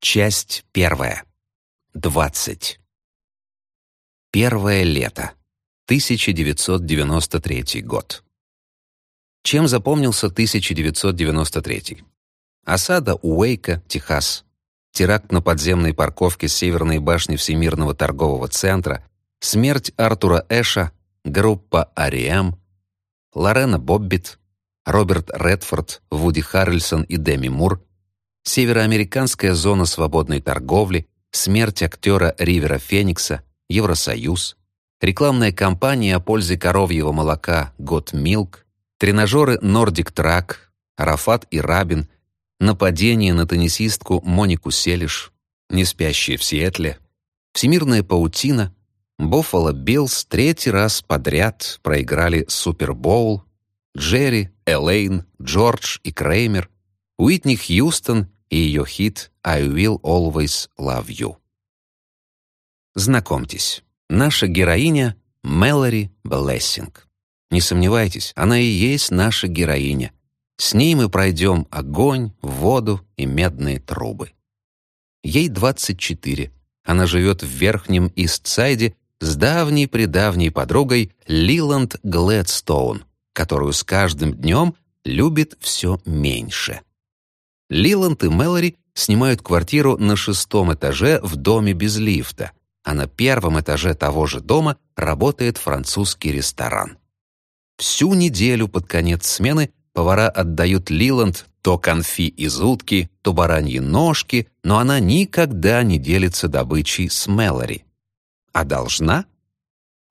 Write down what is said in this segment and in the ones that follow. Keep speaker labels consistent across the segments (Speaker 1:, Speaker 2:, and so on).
Speaker 1: Часть первая. Двадцать. Первое лето. 1993 год. Чем запомнился 1993? Осада Уэйка, Техас. Теракт на подземной парковке Северной башни Всемирного торгового центра. Смерть Артура Эша. Группа Ариэм. Лорена Боббит. Роберт Редфорд, Вуди Харрельсон и Деми Мур. Североамериканская зона свободной торговли, смерть актера Ривера Феникса, Евросоюз, рекламная кампания о пользе коровьего молока «Got Milk», тренажеры «NordicTrack», Рафат и Рабин, нападение на теннисистку Монику Селиш, не спящие в Сиэтле, всемирная паутина, Буффало Биллс третий раз подряд проиграли Супербоул, Джерри, Элейн, Джордж и Креймер, Уитни Хьюстон и ее хит «I will always love you». Знакомьтесь, наша героиня Мэлори Блессинг. Не сомневайтесь, она и есть наша героиня. С ней мы пройдем огонь, воду и медные трубы. Ей 24. Она живет в Верхнем Истсайде с давней-предавней подругой Лиланд Глэдстоун, которую с каждым днем любит все меньше. Лиланд и Мэлори снимают квартиру на шестом этаже в доме без лифта, а на первом этаже того же дома работает французский ресторан. Всю неделю под конец смены повара отдают Лиланд то конфи из утки, то бараньи ножки, но она никогда не делится добычей с Мэлори. А должна?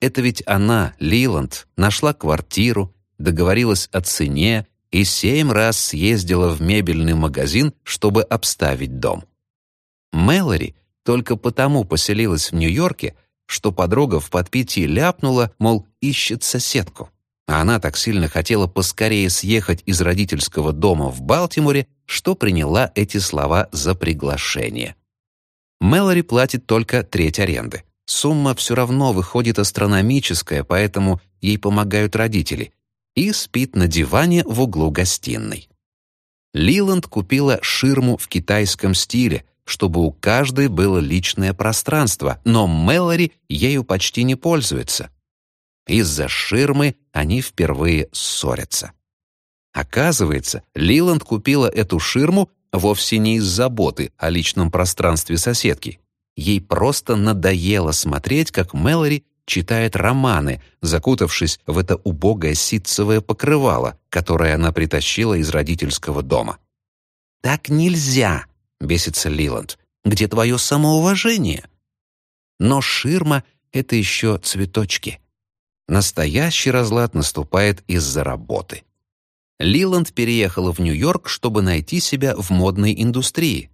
Speaker 1: Это ведь она, Лиланд, нашла квартиру, договорилась о цене и семь раз съездила в мебельный магазин, чтобы обставить дом. Мэлори только потому поселилась в Нью-Йорке, что подруга в подпитии ляпнула, мол, ищет соседку. А она так сильно хотела поскорее съехать из родительского дома в Балтиморе, что приняла эти слова за приглашение. Мэлори платит только треть аренды. Сумма все равно выходит астрономическая, поэтому ей помогают родители, и спит на диване в углу гостиной. Лиланд купила ширму в китайском стиле, чтобы у каждой было личное пространство, но Мэлори ею почти не пользуется. Из-за ширмы они впервые ссорятся. Оказывается, Лиланд купила эту ширму вовсе не из заботы о личном пространстве соседки. Ей просто надоело смотреть, как Мэлори читает романы, закутавшись в это убогое ситцевое покрывало, которое она притащила из родительского дома. «Так нельзя!» — бесится Лиланд. «Где твое самоуважение?» Но ширма — это еще цветочки. Настоящий разлад наступает из-за работы. Лиланд переехала в Нью-Йорк, чтобы найти себя в модной индустрии.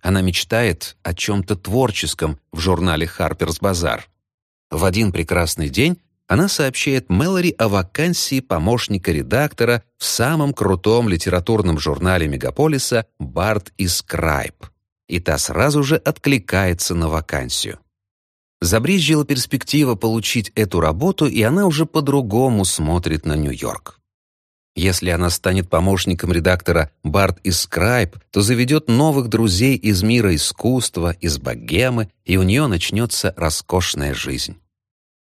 Speaker 1: Она мечтает о чем-то творческом в журнале «Харперс Базар». В один прекрасный день она сообщает Мэлори о вакансии помощника редактора в самом крутом литературном журнале Мегаполиса «Барт и Скрайб». И та сразу же откликается на вакансию. Забрезжила перспектива получить эту работу, и она уже по-другому смотрит на Нью-Йорк. Если она станет помощником редактора Барт и Скрайб, то заведет новых друзей из мира искусства, из богемы, и у нее начнется роскошная жизнь.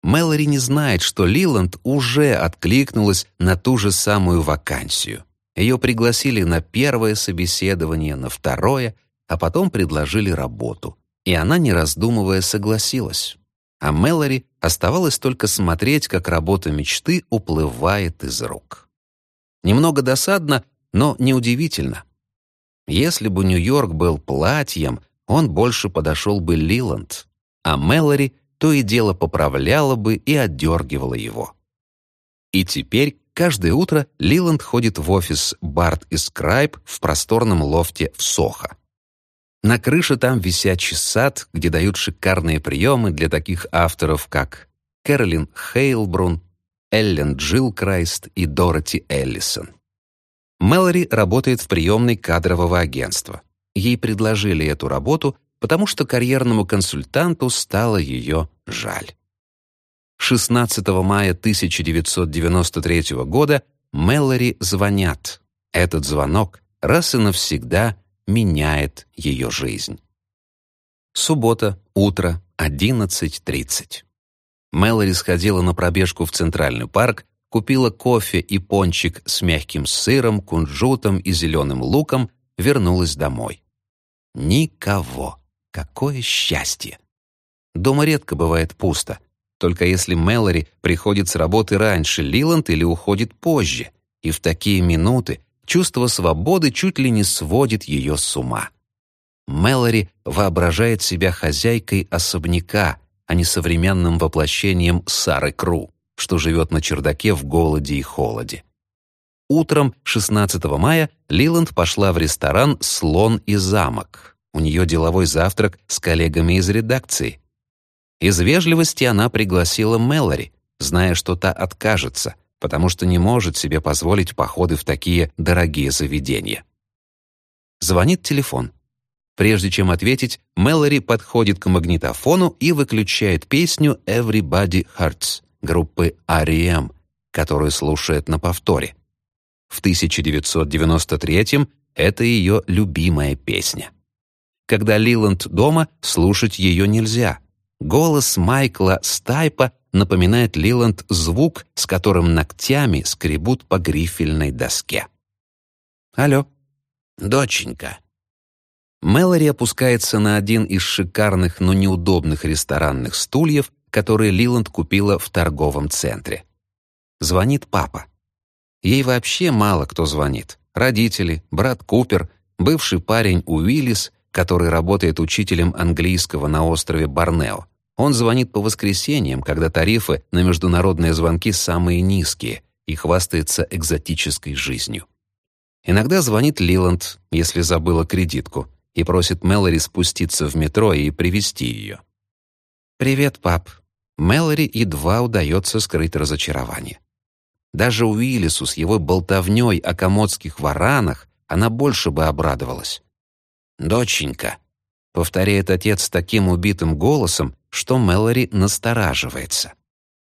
Speaker 1: Мэлори не знает, что Лиланд уже откликнулась на ту же самую вакансию. Ее пригласили на первое собеседование, на второе, а потом предложили работу. И она, не раздумывая, согласилась. А Мэлори оставалось только смотреть, как работа мечты уплывает из рук. Немного досадно, но неудивительно. Если бы Нью-Йорк был платьем, он больше подошел бы Лиланд, а Мэлори то и дело поправляла бы и отдергивала его. И теперь каждое утро Лиланд ходит в офис Барт и Скрайб в просторном лофте в Сохо. На крыше там висячий сад, где дают шикарные приемы для таких авторов, как Кэролин Хейлбрун, Эллен Джилкрайст и Дороти Эллисон. Мэлори работает в приемной кадрового агентства. Ей предложили эту работу, потому что карьерному консультанту стало ее жаль. 16 мая 1993 года Мэлори звонят. Этот звонок раз и навсегда меняет ее жизнь. Суббота, утро, 11.30. Мэлори сходила на пробежку в Центральный парк, купила кофе и пончик с мягким сыром, кунжутом и зеленым луком, вернулась домой. Никого. Какое счастье! Дома редко бывает пусто, только если Мэлори приходит с работы раньше Лиланд или уходит позже, и в такие минуты чувство свободы чуть ли не сводит ее с ума. Мэлори воображает себя хозяйкой особняка, а не современным воплощением Сары Кру, что живет на чердаке в голоде и холоде. Утром 16 мая Лиланд пошла в ресторан «Слон и замок». У нее деловой завтрак с коллегами из редакции. Из вежливости она пригласила Мэлори, зная, что та откажется, потому что не может себе позволить походы в такие дорогие заведения. Звонит телефон. Прежде чем ответить, Мэлори подходит к магнитофону и выключает песню «Everybody Hurts» группы R.E.M., которую слушает на повторе. В 1993-м это ее любимая песня. Когда Лиланд дома, слушать ее нельзя. Голос Майкла Стайпа напоминает Лиланд звук, с которым ногтями скребут по грифельной доске. «Алло». «Доченька». Мэлори опускается на один из шикарных, но неудобных ресторанных стульев, которые Лиланд купила в торговом центре. Звонит папа. Ей вообще мало кто звонит. Родители, брат Купер, бывший парень Уиллис, который работает учителем английского на острове Борнео. Он звонит по воскресеньям, когда тарифы на международные звонки самые низкие и хвастается экзотической жизнью. Иногда звонит Лиланд, если забыла кредитку, и просит Мэлори спуститься в метро и привести ее. «Привет, пап». Мэлори едва удается скрыть разочарование. Даже Уиллису с его болтовней о комодских варанах она больше бы обрадовалась. «Доченька», — повторяет отец таким убитым голосом, что Мэлори настораживается.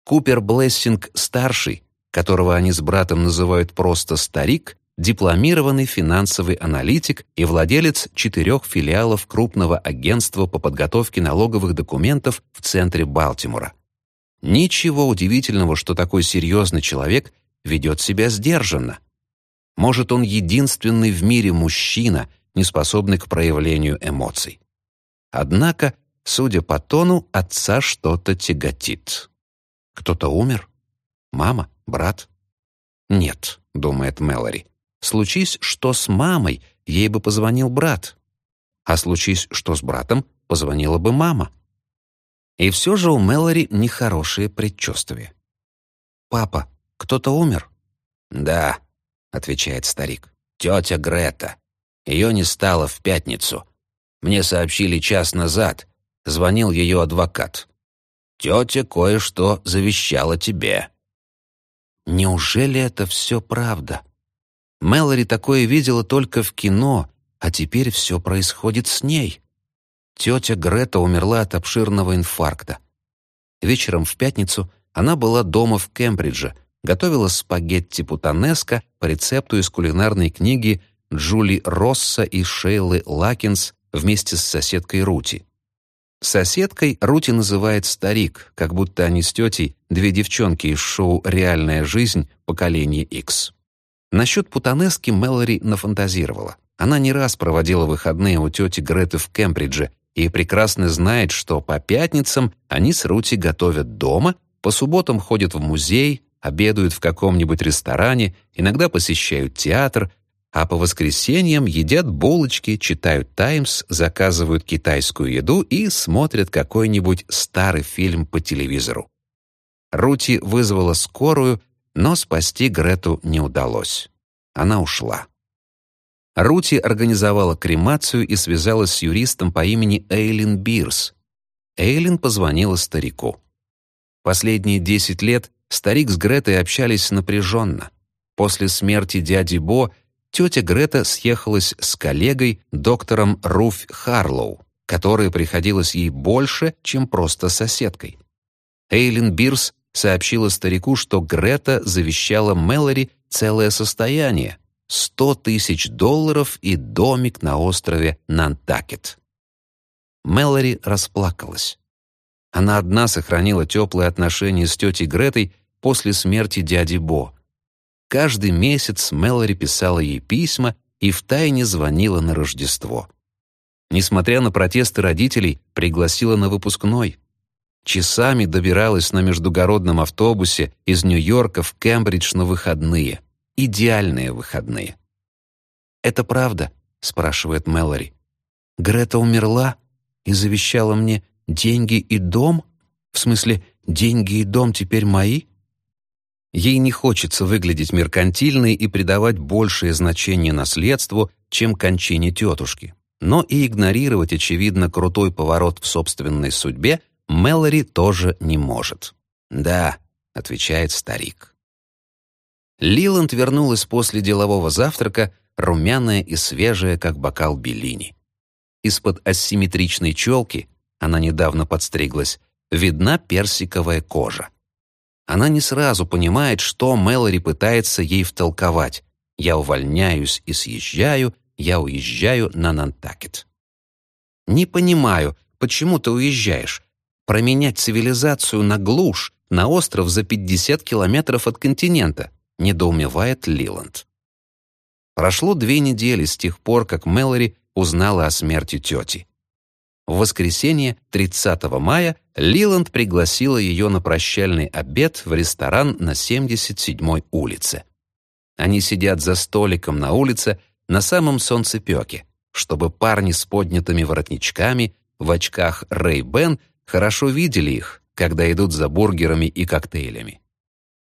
Speaker 1: Купер Блессинг-старший, которого они с братом называют просто «старик», дипломированный финансовый аналитик и владелец четырех филиалов крупного агентства по подготовке налоговых документов в центре Балтимора. Ничего удивительного, что такой серьезный человек ведет себя сдержанно. Может, он единственный в мире мужчина, не способный к проявлению эмоций. Однако Судя по тону, отца что-то тяготит. Кто-то умер? Мама? Брат? Нет, думает Мэлори. Случись, что с мамой, ей бы позвонил брат. А случись, что с братом, позвонила бы мама. И все же у Мэлори нехорошее предчувствие. «Папа, кто-то умер?» «Да», — отвечает старик. «Тетя Грета. Ее не стало в пятницу. Мне сообщили час назад звонил ее адвокат. «Тетя кое-что завещала тебе». Неужели это все правда? Мэлори такое видела только в кино, а теперь все происходит с ней. Тетя Грета умерла от обширного инфаркта. Вечером в пятницу она была дома в Кембридже, готовила спагетти путанеско по рецепту из кулинарной книги Джули Росса и Шейлы Лакинс вместе с соседкой Рути. Соседкой Рути называет старик, как будто они с тетей две девчонки из шоу «Реальная жизнь. Поколение X». Насчет путанески Мэлори нафантазировала. Она не раз проводила выходные у тети Греты в Кембридже и прекрасно знает, что по пятницам они с Рути готовят дома, по субботам ходят в музей, обедают в каком-нибудь ресторане, иногда посещают театр, а по воскресеньям едят булочки, читают «Таймс», заказывают китайскую еду и смотрят какой-нибудь старый фильм по телевизору. Рути вызвала скорую, но спасти Грету не удалось. Она ушла. Рути организовала кремацию и связалась с юристом по имени Эйлин Бирс. Эйлин позвонила старику. Последние десять лет старик с Гретой общались напряженно. После смерти дяди Бо тетя Грета съехалась с коллегой, доктором Руф Харлоу, которая приходилась ей больше, чем просто соседкой. Эйлин Бирс сообщила старику, что Грета завещала Мэлори целое состояние, сто тысяч долларов и домик на острове Нантакет. Мэлори расплакалась. Она одна сохранила теплые отношения с тетей Гретой после смерти дяди Бо. Каждый месяц Мэлори писала ей письма и втайне звонила на Рождество. Несмотря на протесты родителей, пригласила на выпускной. Часами добиралась на междугородном автобусе из Нью-Йорка в Кембридж на выходные. Идеальные выходные. «Это правда?» — спрашивает Мэлори. «Грета умерла и завещала мне деньги и дом? В смысле, деньги и дом теперь мои?» Ей не хочется выглядеть меркантильной и придавать большее значение наследству, чем кончине тетушки. Но и игнорировать, очевидно, крутой поворот в собственной судьбе Мэлори тоже не может. «Да», — отвечает старик. Лиланд вернулась после делового завтрака, румяная и свежая, как бокал Беллини. Из-под асимметричной челки, она недавно подстриглась, видна персиковая кожа. Она не сразу понимает, что Мэлори пытается ей втолковать. «Я увольняюсь и съезжаю, я уезжаю на Нантакет». «Не понимаю, почему ты уезжаешь? Променять цивилизацию на глушь, на остров за 50 километров от континента, недоумевает Лиланд. Прошло две недели с тех пор, как Мэлори узнала о смерти тети. В воскресенье, 30 мая, Лиланд пригласила ее на прощальный обед в ресторан на 77-й улице. Они сидят за столиком на улице на самом солнцепеке, чтобы парни с поднятыми воротничками в очках Ray-Ban хорошо видели их, когда идут за бургерами и коктейлями.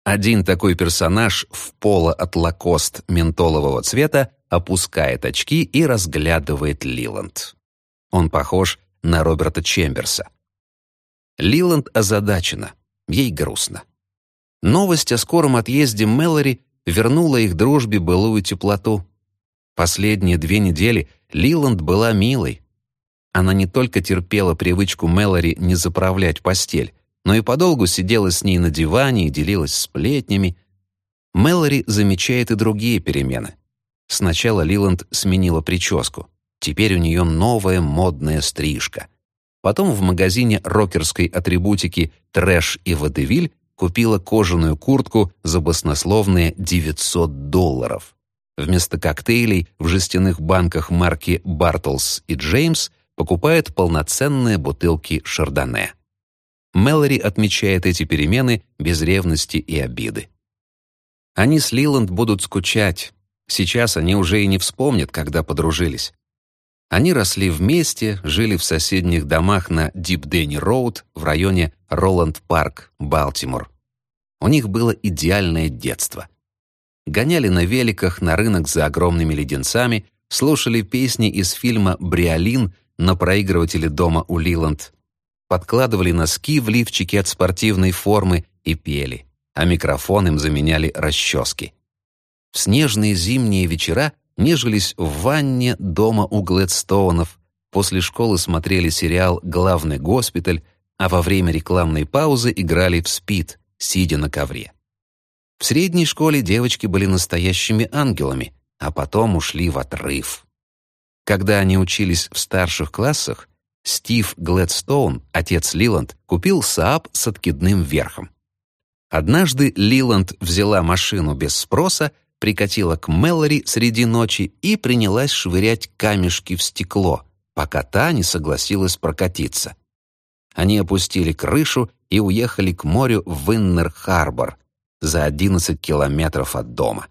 Speaker 1: Один такой персонаж в поло от лакост ментолового цвета опускает очки и разглядывает Лиланд. Он похож на Роберта Чемберса. Лиланд озадачена, ей грустно. Новость о скором отъезде Мэлори вернула их дружбе былую теплоту. Последние две недели Лиланд была милой, она не только терпела привычку Мэлори не заправлять постель, но и подолгу сидела с ней на диване и делилась сплетнями. Мэлори замечает и другие перемены. Сначала Лиланд сменила прическу. Теперь у нее новая модная стрижка. Потом в магазине рокерской атрибутики «Трэш» и «Водевиль» купила кожаную куртку за баснословные 900 долларов. Вместо коктейлей в жестяных банках марки «Бартлс» и «Джеймс» покупает полноценные бутылки шардоне. Мэлори отмечает эти перемены без ревности и обиды. Они с Лиланд будут скучать. Сейчас они уже и не вспомнят, когда подружились. Они росли вместе, жили в соседних домах на Дипдин-Роуд в районе Роланд-Парк, Балтимор. У них было идеальное детство. Гоняли на великах на рынок за огромными леденцами, слушали песни из фильма «Бриолин» на проигрывателе дома у Лиланд, подкладывали носки в лифчики от спортивной формы и пели, а микрофон им заменяли расчески. В снежные зимние вечера нежились в ванне дома у Глэдстоунов, после школы смотрели сериал «Главный госпиталь», а во время рекламной паузы играли в спид, сидя на ковре. В средней школе девочки были настоящими ангелами, а потом ушли в отрыв. Когда они учились в старших классах, Стив Глэдстоун, отец Лиланд, купил Saab с откидным верхом. Однажды Лиланд взяла машину без спроса, прикатила к Мэлори среди ночи и принялась швырять камешки в стекло, пока та не согласилась прокатиться. Они опустили крышу и уехали к морю в Иннер-Харбор за 11 километров от дома.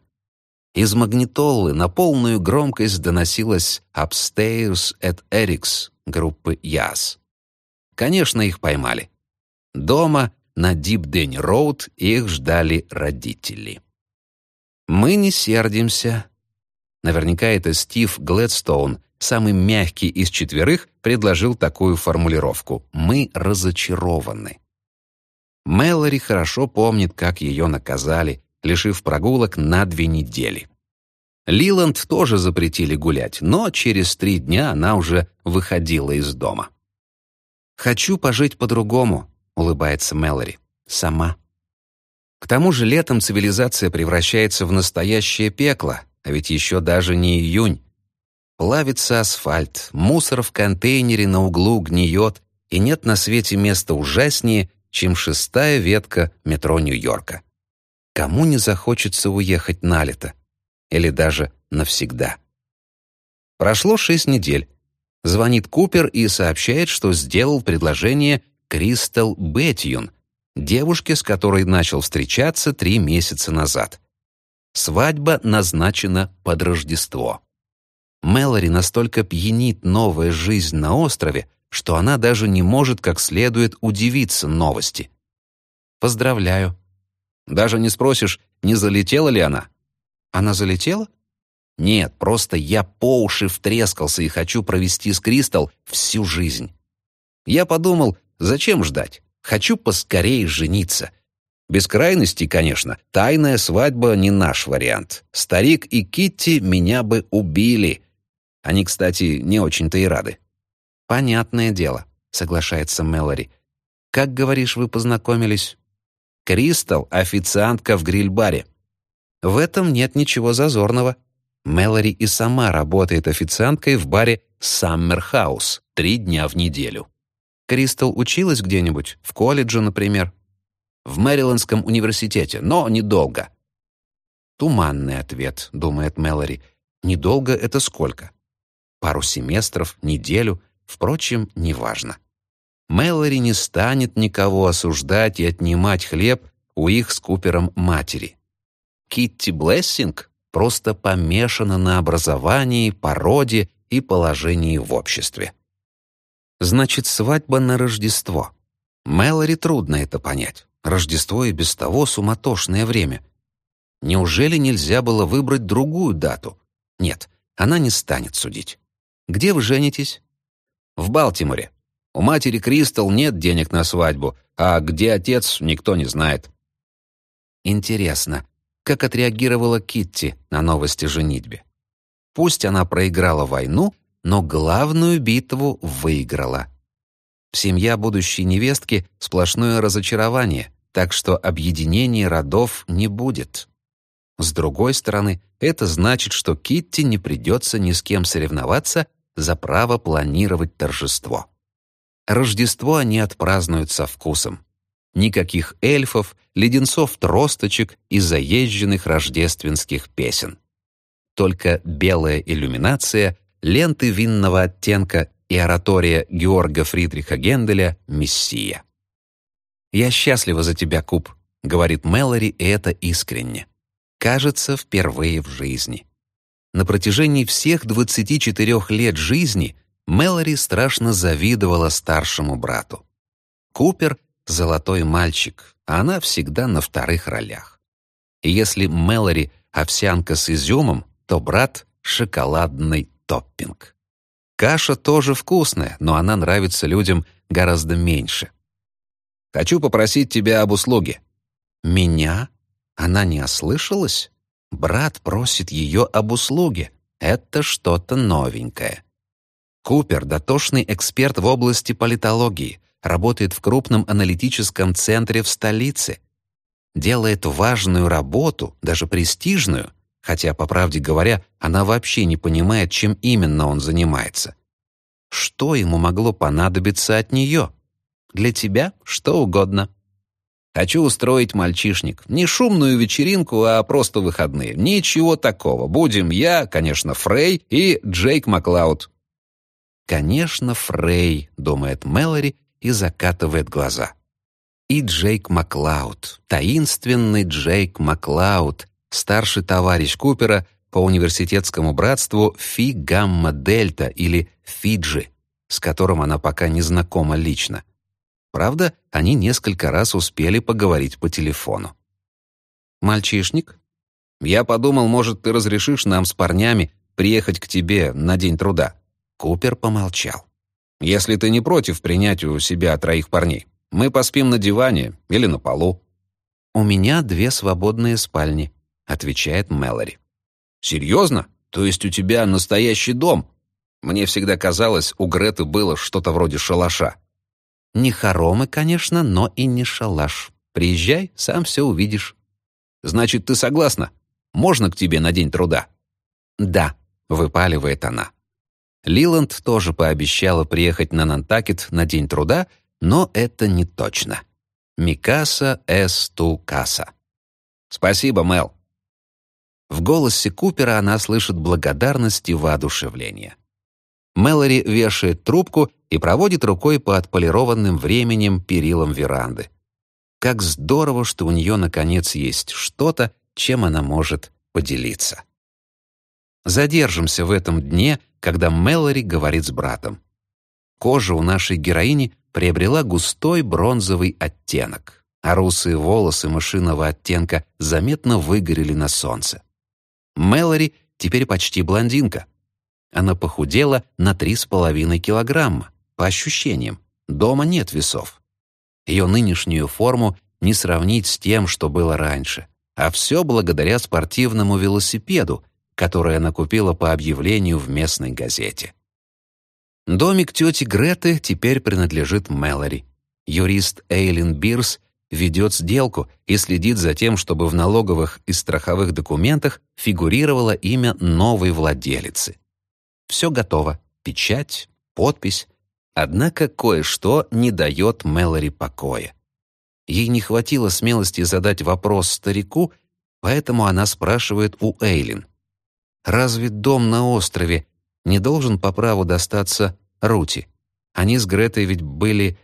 Speaker 1: Из магнитолы на полную громкость доносилось «Upstairs at Eric's» группы Яс. Конечно, их поймали. Дома на Дип-Дэнни Роуд их ждали родители. «Мы не сердимся». Наверняка это Стив Глэдстоун, самый мягкий из четверых, предложил такую формулировку «Мы разочарованы». Мэлори хорошо помнит, как ее наказали, лишив прогулок на две недели. Лиланд тоже запретили гулять, но через три дня она уже выходила из дома. «Хочу пожить по-другому», — улыбается Мэлори. «Сама». К тому же летом цивилизация превращается в настоящее пекло, а ведь еще даже не июнь. Плавится асфальт, мусор в контейнере на углу гниет, и нет на свете места ужаснее, чем шестая ветка метро Нью-Йорка. Кому не захочется уехать на лето? Или даже навсегда? Прошло шесть недель. Звонит Купер и сообщает, что сделал предложение Кристал Бетьюн, девушке, с которой начал встречаться три месяца назад. Свадьба назначена под Рождество. Мэлори настолько пьянит новая жизнь на острове, что она даже не может как следует удивиться новости. Поздравляю. Даже не спросишь, не залетела ли она? Она залетела? Нет, просто я по уши втрескался и хочу провести с Кристал всю жизнь. Я подумал, зачем ждать? Хочу поскорее жениться. Без крайности, конечно, тайная свадьба не наш вариант. Старик и Китти меня бы убили. Они, кстати, не очень-то и рады. «Понятное дело», — соглашается Мэлори. «Как, говоришь, вы познакомились?» «Кристал — официантка в гриль-баре». В этом нет ничего зазорного. Мэлори и сама работает официанткой в баре «Саммер Хаус» три дня в неделю. Кристал училась где-нибудь, в колледже, например? В Мэрилендском университете, но недолго. Туманный ответ, думает Мэлори. Недолго — это сколько? Пару семестров, неделю — Впрочем, неважно. Мэлори не станет никого осуждать и отнимать хлеб у их с Купером матери. Китти Блессинг просто помешана на образовании, породе и положении в обществе. Значит, свадьба на Рождество. Мэлори трудно это понять. Рождество и без того суматошное время. Неужели нельзя было выбрать другую дату? Нет, она не станет судить. Где вы женитесь? В Балтиморе. У матери Кристал нет денег на свадьбу, а где отец, никто не знает. Интересно, как отреагировала Китти на новости женитьбе? Пусть она проиграла войну, но главную битву выиграла. Семья будущей невестки — сплошное разочарование, так что объединения родов не будет. С другой стороны, это значит, что Китти не придется ни с кем соревноваться за право планировать торжество. Рождество они отпразднуют со вкусом. Никаких эльфов, леденцов-тросточек и заезженных рождественских песен. Только белая иллюминация, ленты винного оттенка и оратория Георга Фридриха Генделя «Мессия». «Я счастлива за тебя, Куб», — говорит Мэлори, и это искренне. Кажется, впервые в жизни. На протяжении всех 24 лет жизни Мэлори страшно завидовала старшему брату. Купер — золотой мальчик, а она всегда на вторых ролях. И если Мэлори — овсянка с изюмом, то брат — шоколадный топпинг. Каша тоже вкусная, но она нравится людям гораздо меньше. «Хочу попросить тебя об услуге». «Меня? Она не ослышалась?» Брат просит ее об услуге. Это что-то новенькое. Купер — дотошный эксперт в области политологии, работает в крупном аналитическом центре в столице. Делает важную работу, даже престижную, хотя, по правде говоря, она вообще не понимает, чем именно он занимается. Что ему могло понадобиться от нее? Для тебя что угодно. Хочу устроить мальчишник. Не шумную вечеринку, а просто выходные. Ничего такого. Будем я, конечно, Фрей и Джейк Маклауд». «Конечно, Фрей», — думает Мэлори и закатывает глаза. И Джейк Маклауд, таинственный Джейк Маклауд, старший товарищ Купера по университетскому братству Фи Гамма Дельта или Фиджи, с которым она пока не знакома лично. Правда, они несколько раз успели поговорить по телефону. «Мальчишник?» «Я подумал, может, ты разрешишь нам с парнями приехать к тебе на День труда?» Купер помолчал. «Если ты не против принять у себя троих парней, мы поспим на диване или на полу». «У меня две свободные спальни», — отвечает Мэлори. «Серьезно? То есть у тебя настоящий дом?» Мне всегда казалось, у Греты было что-то вроде шалаша. Не хоромы, конечно, но и не шалаш. Приезжай, сам все увидишь. Значит, ты согласна? Можно к тебе на день труда? «Да», — выпаливает она. Лиланд тоже пообещала приехать на Нантакет на День труда, но это не точно. Микаса эс ту каса. «Спасибо, Мел». В голосе Купера она слышит благодарность и воодушевление. Мэлори вешает трубку и проводит рукой по отполированным временем перилам веранды. Как здорово, что у нее, наконец, есть что-то, чем она может поделиться. Задержимся в этом дне, когда Мэлори говорит с братом. Кожа у нашей героини приобрела густой бронзовый оттенок, а русые волосы мышиного оттенка заметно выгорели на солнце. Мэлори теперь почти блондинка. Она похудела на три с половиной килограмма, по ощущениям. Дома нет весов. Ее нынешнюю форму не сравнить с тем, что было раньше. А все благодаря спортивному велосипеду, который она купила по объявлению в местной газете. Домик тети Греты теперь принадлежит Мэлори. Юрист Эйлин Бирс ведет сделку и следит за тем, чтобы в налоговых и страховых документах фигурировало имя новой владелицы. Все готово. Печать, подпись. Однако кое-что не дает Мэлори покоя. Ей не хватило смелости задать вопрос старику, поэтому она спрашивает у Эйлин. «Разве дом на острове не должен по праву достаться Рути? Они с Гретой ведь были...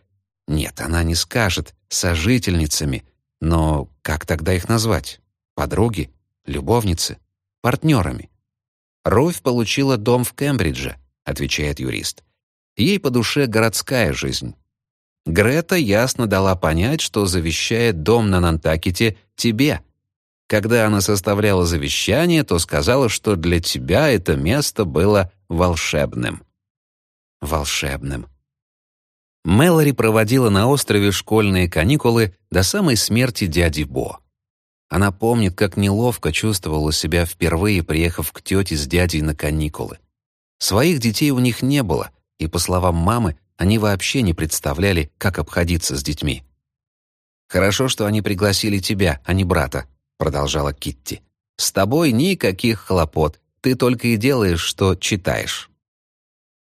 Speaker 1: Нет, она не скажет, сожительницами, но как тогда их назвать? Подруги? Любовницы? Партнерами?» «Руфь получила дом в Кембридже», — отвечает юрист. «Ей по душе городская жизнь, Грета ясно дала понять, что завещает дом на Нантакете тебе. Когда она составляла завещание, то сказала, что для тебя это место было волшебным. Волшебным. Мэлори проводила на острове школьные каникулы до самой смерти дяди Бо. Она помнит, как неловко чувствовала себя впервые, приехав к тете с дядей на каникулы. Своих детей у них не было, и, по словам мамы, они вообще не представляли, как обходиться с детьми. «Хорошо, что они пригласили тебя, а не брата», — продолжала Китти. «С тобой никаких хлопот, ты только и делаешь, что читаешь».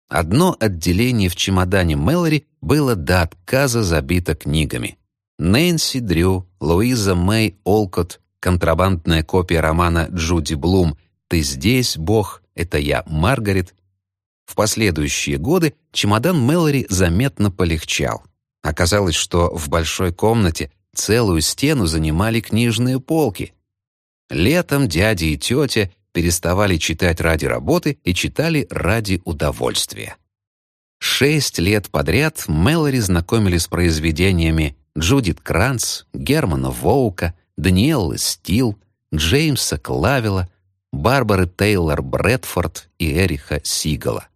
Speaker 1: Одно отделение в чемодане Мэлори было до отказа забито книгами. Нэнси Дрю, Луиза Мэй Олкот, контрабандная копия романа Джуди Блум «Ты здесь, Бог, это я, Маргарет» В последующие годы чемодан Мэлори заметно полегчал. Оказалось, что в большой комнате целую стену занимали книжные полки. Летом дядя и тетя переставали читать ради работы и читали ради удовольствия. Шесть лет подряд Мэлори знакомили с произведениями Джудит Кранц, Германа Воука, Даниэллы Стил, Джеймса Клавела, Барбары Тейлор Брэдфорд и Эриха Сигала.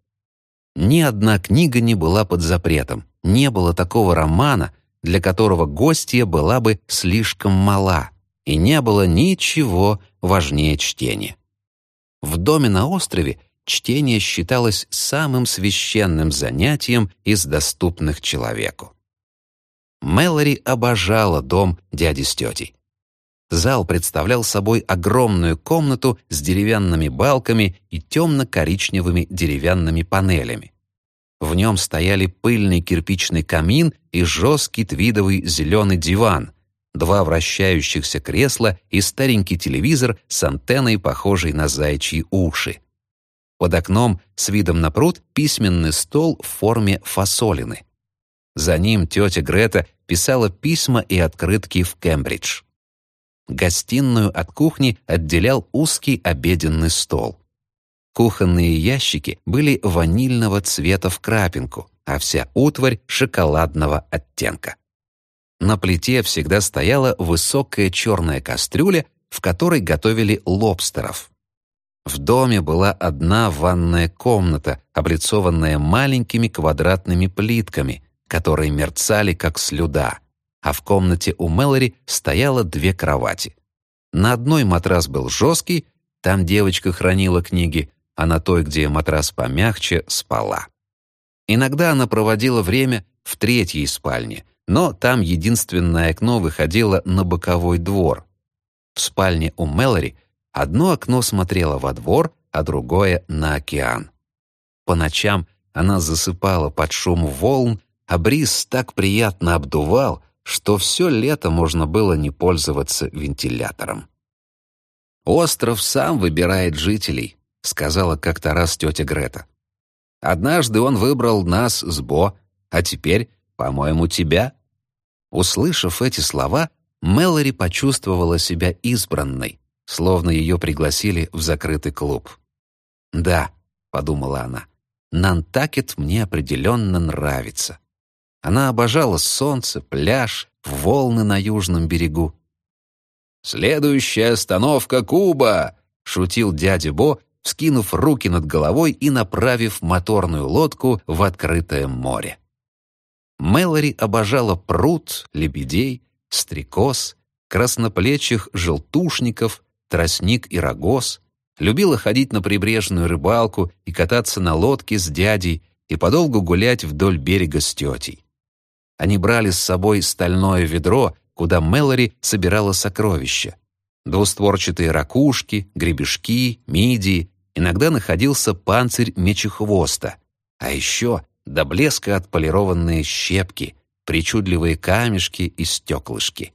Speaker 1: Ни одна книга не была под запретом, не было такого романа, для которого гостья была бы слишком мала, и не было ничего важнее чтения. В доме на острове чтение считалось самым священным занятием из доступных человеку. Мэлори обожала дом дяди с тетей. Зал представлял собой огромную комнату с деревянными балками и темно-коричневыми деревянными панелями. В нем стояли пыльный кирпичный камин и жесткий твидовый зеленый диван, два вращающихся кресла и старенький телевизор с антенной, похожей на заячьи уши. Под окном с видом на пруд письменный стол в форме фасолины. За ним тетя Грета писала письма и открытки в Кембридж. Гостиную от кухни отделял узкий обеденный стол. Кухонные ящики были ванильного цвета в крапинку, а вся утварь — шоколадного оттенка. На плите всегда стояла высокая черная кастрюля, в которой готовили лобстеров. В доме была одна ванная комната, облицованная маленькими квадратными плитками, которые мерцали как слюда а в комнате у Мэлори стояло две кровати. На одной матрас был жесткий, там девочка хранила книги, а на той, где матрас помягче, спала. Иногда она проводила время в третьей спальне, но там единственное окно выходило на боковой двор. В спальне у Мэлори одно окно смотрело во двор, а другое — на океан. По ночам она засыпала под шум волн, а бриз так приятно обдувал, что все лето можно было не пользоваться вентилятором. «Остров сам выбирает жителей», — сказала как-то раз тетя Грета. «Однажды он выбрал нас с Бо, а теперь, по-моему, тебя». Услышав эти слова, Мэлори почувствовала себя избранной, словно ее пригласили в закрытый клуб. «Да», — подумала она, — «Нантакет мне определенно нравится». Она обожала солнце, пляж, волны на южном берегу. «Следующая остановка Куба!» — шутил дядя Бо, вскинув руки над головой и направив моторную лодку в открытое море. Мэлори обожала пруд, лебедей, стрекоз, красноплечих желтушников, тростник и рогоз, любила ходить на прибрежную рыбалку и кататься на лодке с дядей и подолгу гулять вдоль берега с тетей. Они брали с собой стальное ведро, куда Мэлори собирала сокровища. Двустворчатые ракушки, гребешки, мидии, иногда находился панцирь мечехвоста, а еще до блеска отполированные щепки, причудливые камешки и стеклышки.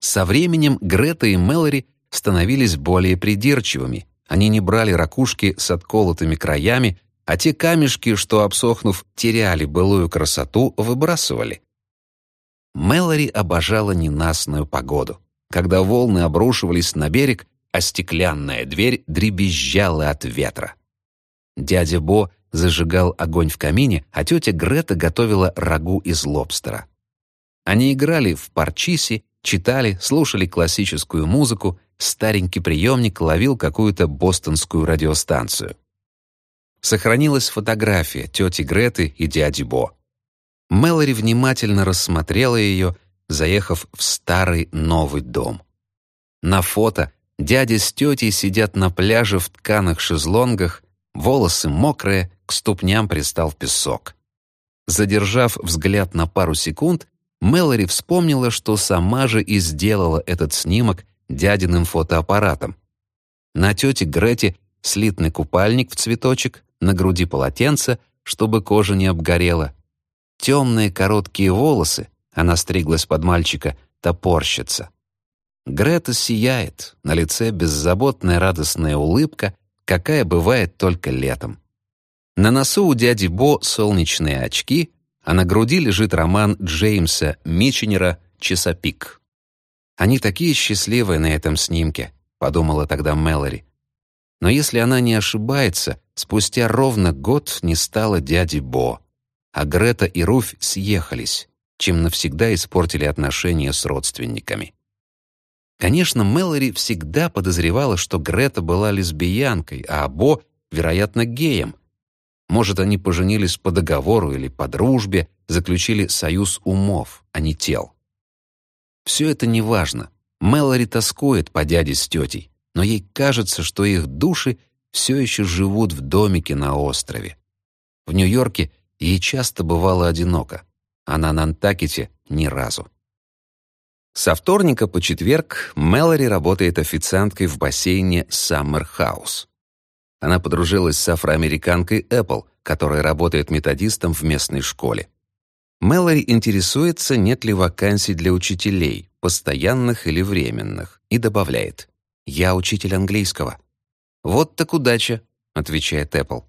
Speaker 1: Со временем Грета и Мэлори становились более придирчивыми. Они не брали ракушки с отколотыми краями, а те камешки, что, обсохнув, теряли былую красоту, выбрасывали. Мэлори обожала ненастную погоду. Когда волны обрушивались на берег, а стеклянная дверь дребезжала от ветра. Дядя Бо зажигал огонь в камине, а тетя Грета готовила рагу из лобстера. Они играли в парчиси, читали, слушали классическую музыку, старенький приемник ловил какую-то бостонскую радиостанцию. Сохранилась фотография тети Греты и дяди Бо. Мэлори внимательно рассмотрела ее, заехав в старый новый дом. На фото дядя с тетей сидят на пляже в тканых шезлонгах, волосы мокрые, к ступням пристал песок. Задержав взгляд на пару секунд, Мэлори вспомнила, что сама же и сделала этот снимок дядиным фотоаппаратом. На тете Грете слитный купальник в цветочек, на груди полотенце, чтобы кожа не обгорела. Темные короткие волосы, она стриглась под мальчика, топорщится. Грета сияет, на лице беззаботная радостная улыбка, какая бывает только летом. На носу у дяди Бо солнечные очки, а на груди лежит роман Джеймса Миченера «Чесопик». «Они такие счастливые на этом снимке», — подумала тогда Мэлори. Но если она не ошибается, спустя ровно год не стало дяди Бо, а Грета и Руфь съехались, чем навсегда испортили отношения с родственниками. Конечно, Мэлори всегда подозревала, что Грета была лесбиянкой, а Бо, вероятно, геем. Может, они поженились по договору или по дружбе, заключили союз умов, а не тел. Все это неважно. Мэлори тоскует по дяде с тетей но ей кажется, что их души все еще живут в домике на острове. В Нью-Йорке ей часто бывало одиноко, а на Нантакете — ни разу. Со вторника по четверг Мэлори работает официанткой в бассейне Summer House. Она подружилась с афроамериканкой Эппл, которая работает методистом в местной школе. Мэлори интересуется, нет ли вакансий для учителей, постоянных или временных, и добавляет я учитель английского». «Вот так удача», — отвечает Эппл.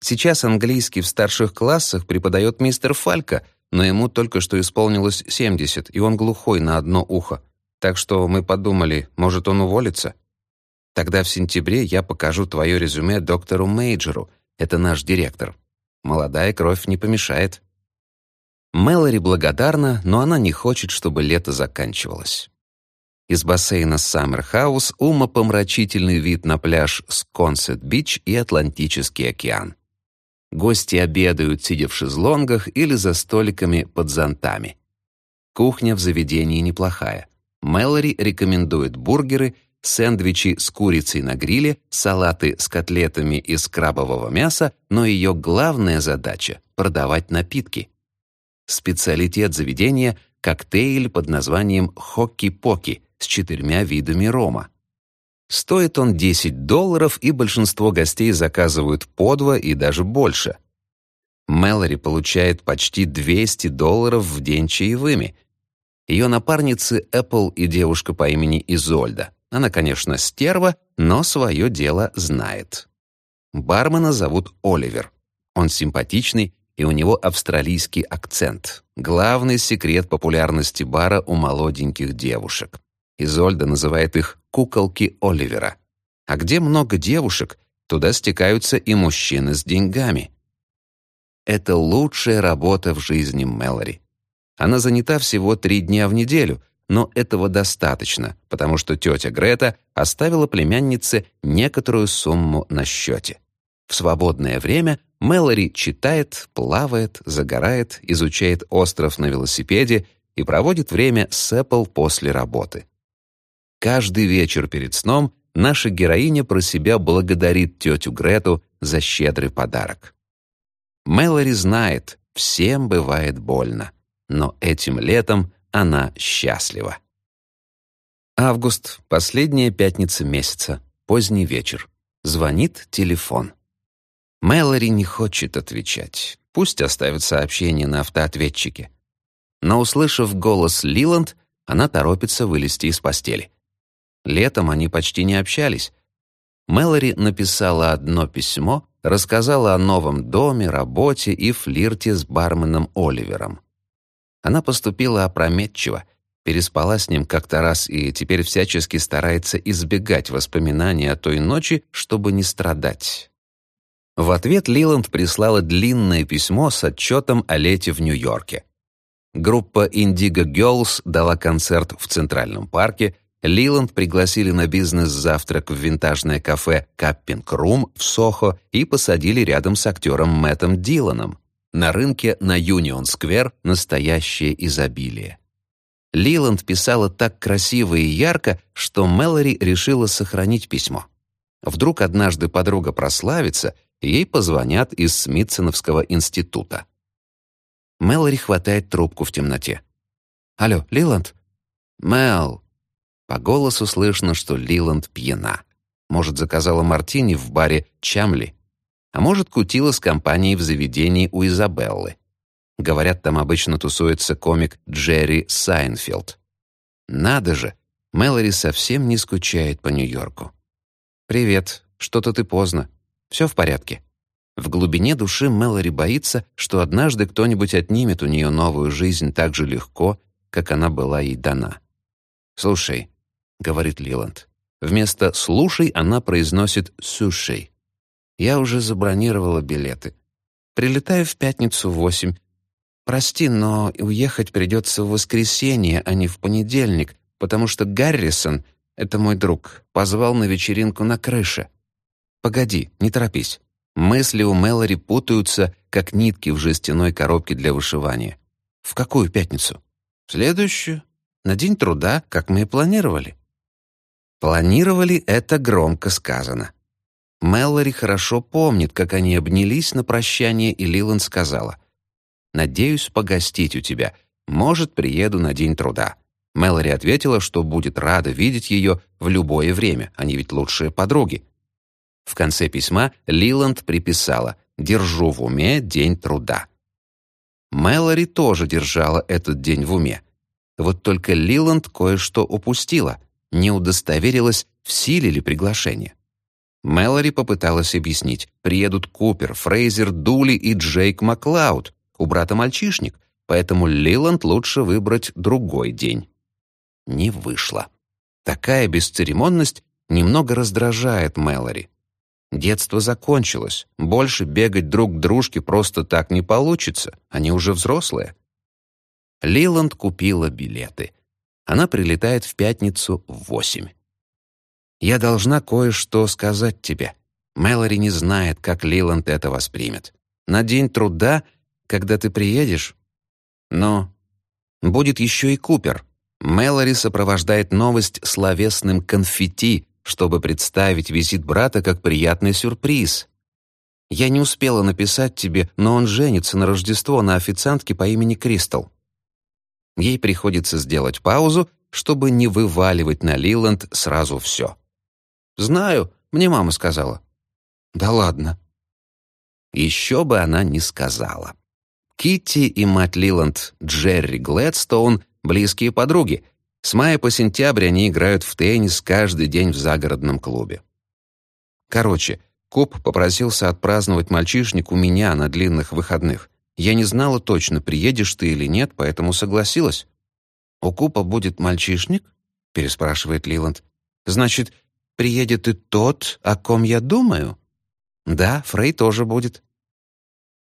Speaker 1: «Сейчас английский в старших классах преподает мистер Фалька, но ему только что исполнилось 70, и он глухой на одно ухо. Так что мы подумали, может, он уволится? Тогда в сентябре я покажу твое резюме доктору Мейджеру, это наш директор. Молодая кровь не помешает». Мэлори благодарна, но она не хочет, чтобы лето заканчивалось. Из бассейна Саммерхаус умопомрачительный вид на пляж Сконсет-Бич и Атлантический океан. Гости обедают, сидя в шезлонгах или за столиками под зонтами. Кухня в заведении неплохая. Мэлори рекомендует бургеры, сэндвичи с курицей на гриле, салаты с котлетами из крабового мяса, но ее главная задача — продавать напитки. Специалитет заведения коктейль под названием «Хокки-поки» с четырьмя видами рома. Стоит он 10 долларов, и большинство гостей заказывают по два и даже больше. Мэлори получает почти 200 долларов в день чаевыми. Ее напарницы Эппл и девушка по имени Изольда. Она, конечно, стерва, но свое дело знает. Бармена зовут Оливер. Он симпатичный, и у него австралийский акцент. Главный секрет популярности бара у молоденьких девушек. Изольда называет их «куколки Оливера». А где много девушек, туда стекаются и мужчины с деньгами. Это лучшая работа в жизни Мэлори. Она занята всего три дня в неделю, но этого достаточно, потому что тетя Грета оставила племяннице некоторую сумму на счете. В свободное время Мэлори читает, плавает, загорает, изучает остров на велосипеде и проводит время с Эппл после работы. Каждый вечер перед сном наша героиня про себя благодарит тетю Грету за щедрый подарок. Мэлори знает, всем бывает больно, но этим летом она счастлива. Август, последняя пятница месяца, поздний вечер. Звонит телефон. Мэлори не хочет отвечать. Пусть оставит сообщение на автоответчике. Но, услышав голос Лиланд, она торопится вылезти из постели. Летом они почти не общались. Мэлори написала одно письмо, рассказала о новом доме, работе и флирте с барменом Оливером. Она поступила опрометчиво, переспала с ним как-то раз и теперь всячески старается избегать воспоминаний о той ночи, чтобы не страдать. В ответ Лиланд прислала длинное письмо с отчетом о лете в Нью-Йорке. Группа Indigo Girls дала концерт в Центральном парке, Лиланд пригласили на бизнес-завтрак в винтажное кафе «Каппинг Рум» в Сохо и посадили рядом с актером Мэттом Диланом. На рынке на Юнион-сквер настоящее изобилие. Лиланд писала так красиво и ярко, что Мэлори решила сохранить письмо. Вдруг однажды подруга прославится, ей позвонят из Смитсоновского института. Мэлори хватает трубку в темноте. «Алло, Лиланд?» «Мэл, по голосу слышно, что Лиланд пьяна. Может, заказала мартини в баре «Чамли», а может, кутила с компанией в заведении у Изабеллы. Говорят, там обычно тусуется комик Джерри Сайнфилд. Надо же, Мэлори совсем не скучает по Нью-Йорку. «Привет, что-то ты поздно. Все в порядке?» В глубине души Мэлори боится, что однажды кто-нибудь отнимет у нее новую жизнь так же легко, как она была ей дана. «Слушай, — говорит Лиланд. Вместо «слушай» она произносит «сушей». Я уже забронировала билеты. Прилетаю в пятницу в восемь. Прости, но уехать придется в воскресенье, а не в понедельник, потому что Гаррисон, это мой друг, позвал на вечеринку на крыше. Погоди, не торопись. Мысли у Мэлори путаются, как нитки в жестяной коробке для вышивания. В какую пятницу? В следующую. На день труда, как мы и планировали. Планировали это громко сказано. Мэллори хорошо помнит, как они обнялись на прощание, и Лиланд сказала, «Надеюсь погостить у тебя. Может, приеду на день труда». Мэллори ответила, что будет рада видеть ее в любое время, они ведь лучшие подруги. В конце письма Лиланд приписала «Держу в уме день труда». Мэллори тоже держала этот день в уме. Вот только Лиланд кое-что упустила не удостоверилась, в силе ли приглашение. Мэлори попыталась объяснить. Приедут Купер, Фрейзер, Дули и Джейк Маклауд. У брата мальчишник, поэтому Лиланд лучше выбрать другой день. Не вышло. Такая бесцеремонность немного раздражает Мэлори. Детство закончилось. Больше бегать друг к дружке просто так не получится. Они уже взрослые. Лиланд купила билеты — она прилетает в пятницу в восемь. «Я должна кое-что сказать тебе. Мэлори не знает, как Лиланд это воспримет. На день труда, когда ты приедешь? Но будет еще и Купер. Мэлори сопровождает новость словесным конфетти, чтобы представить визит брата как приятный сюрприз. Я не успела написать тебе, но он женится на Рождество на официантке по имени Кристал. Ей приходится сделать паузу, чтобы не вываливать на Лиланд сразу все. «Знаю, мне мама сказала». «Да ладно». Еще бы она не сказала. Китти и мать Лиланд Джерри Глэдстоун — близкие подруги. С мая по сентябрь они играют в теннис каждый день в загородном клубе. Короче, Куб попросился отпраздновать мальчишник у меня на длинных выходных. Я не знала точно, приедешь ты или нет, поэтому согласилась. «У Купа будет мальчишник?» — переспрашивает Лиланд. «Значит, приедет и тот, о ком я думаю?» «Да, Фрей тоже будет».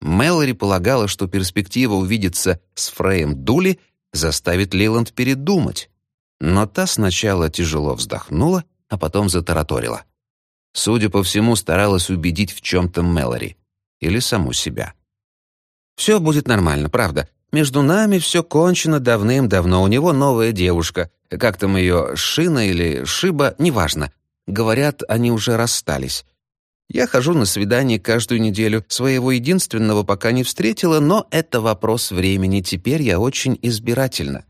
Speaker 1: Мэлори полагала, что перспектива увидеться с Фреем Дули заставит Лиланд передумать. Но та сначала тяжело вздохнула, а потом затараторила. Судя по всему, старалась убедить в чем-то Мэлори. Или саму себя. «Все будет нормально, правда. Между нами все кончено давным-давно. У него новая девушка. Как там ее, Шина или Шиба, неважно. Говорят, они уже расстались. Я хожу на свидание каждую неделю. Своего единственного пока не встретила, но это вопрос времени. Теперь я очень избирательна.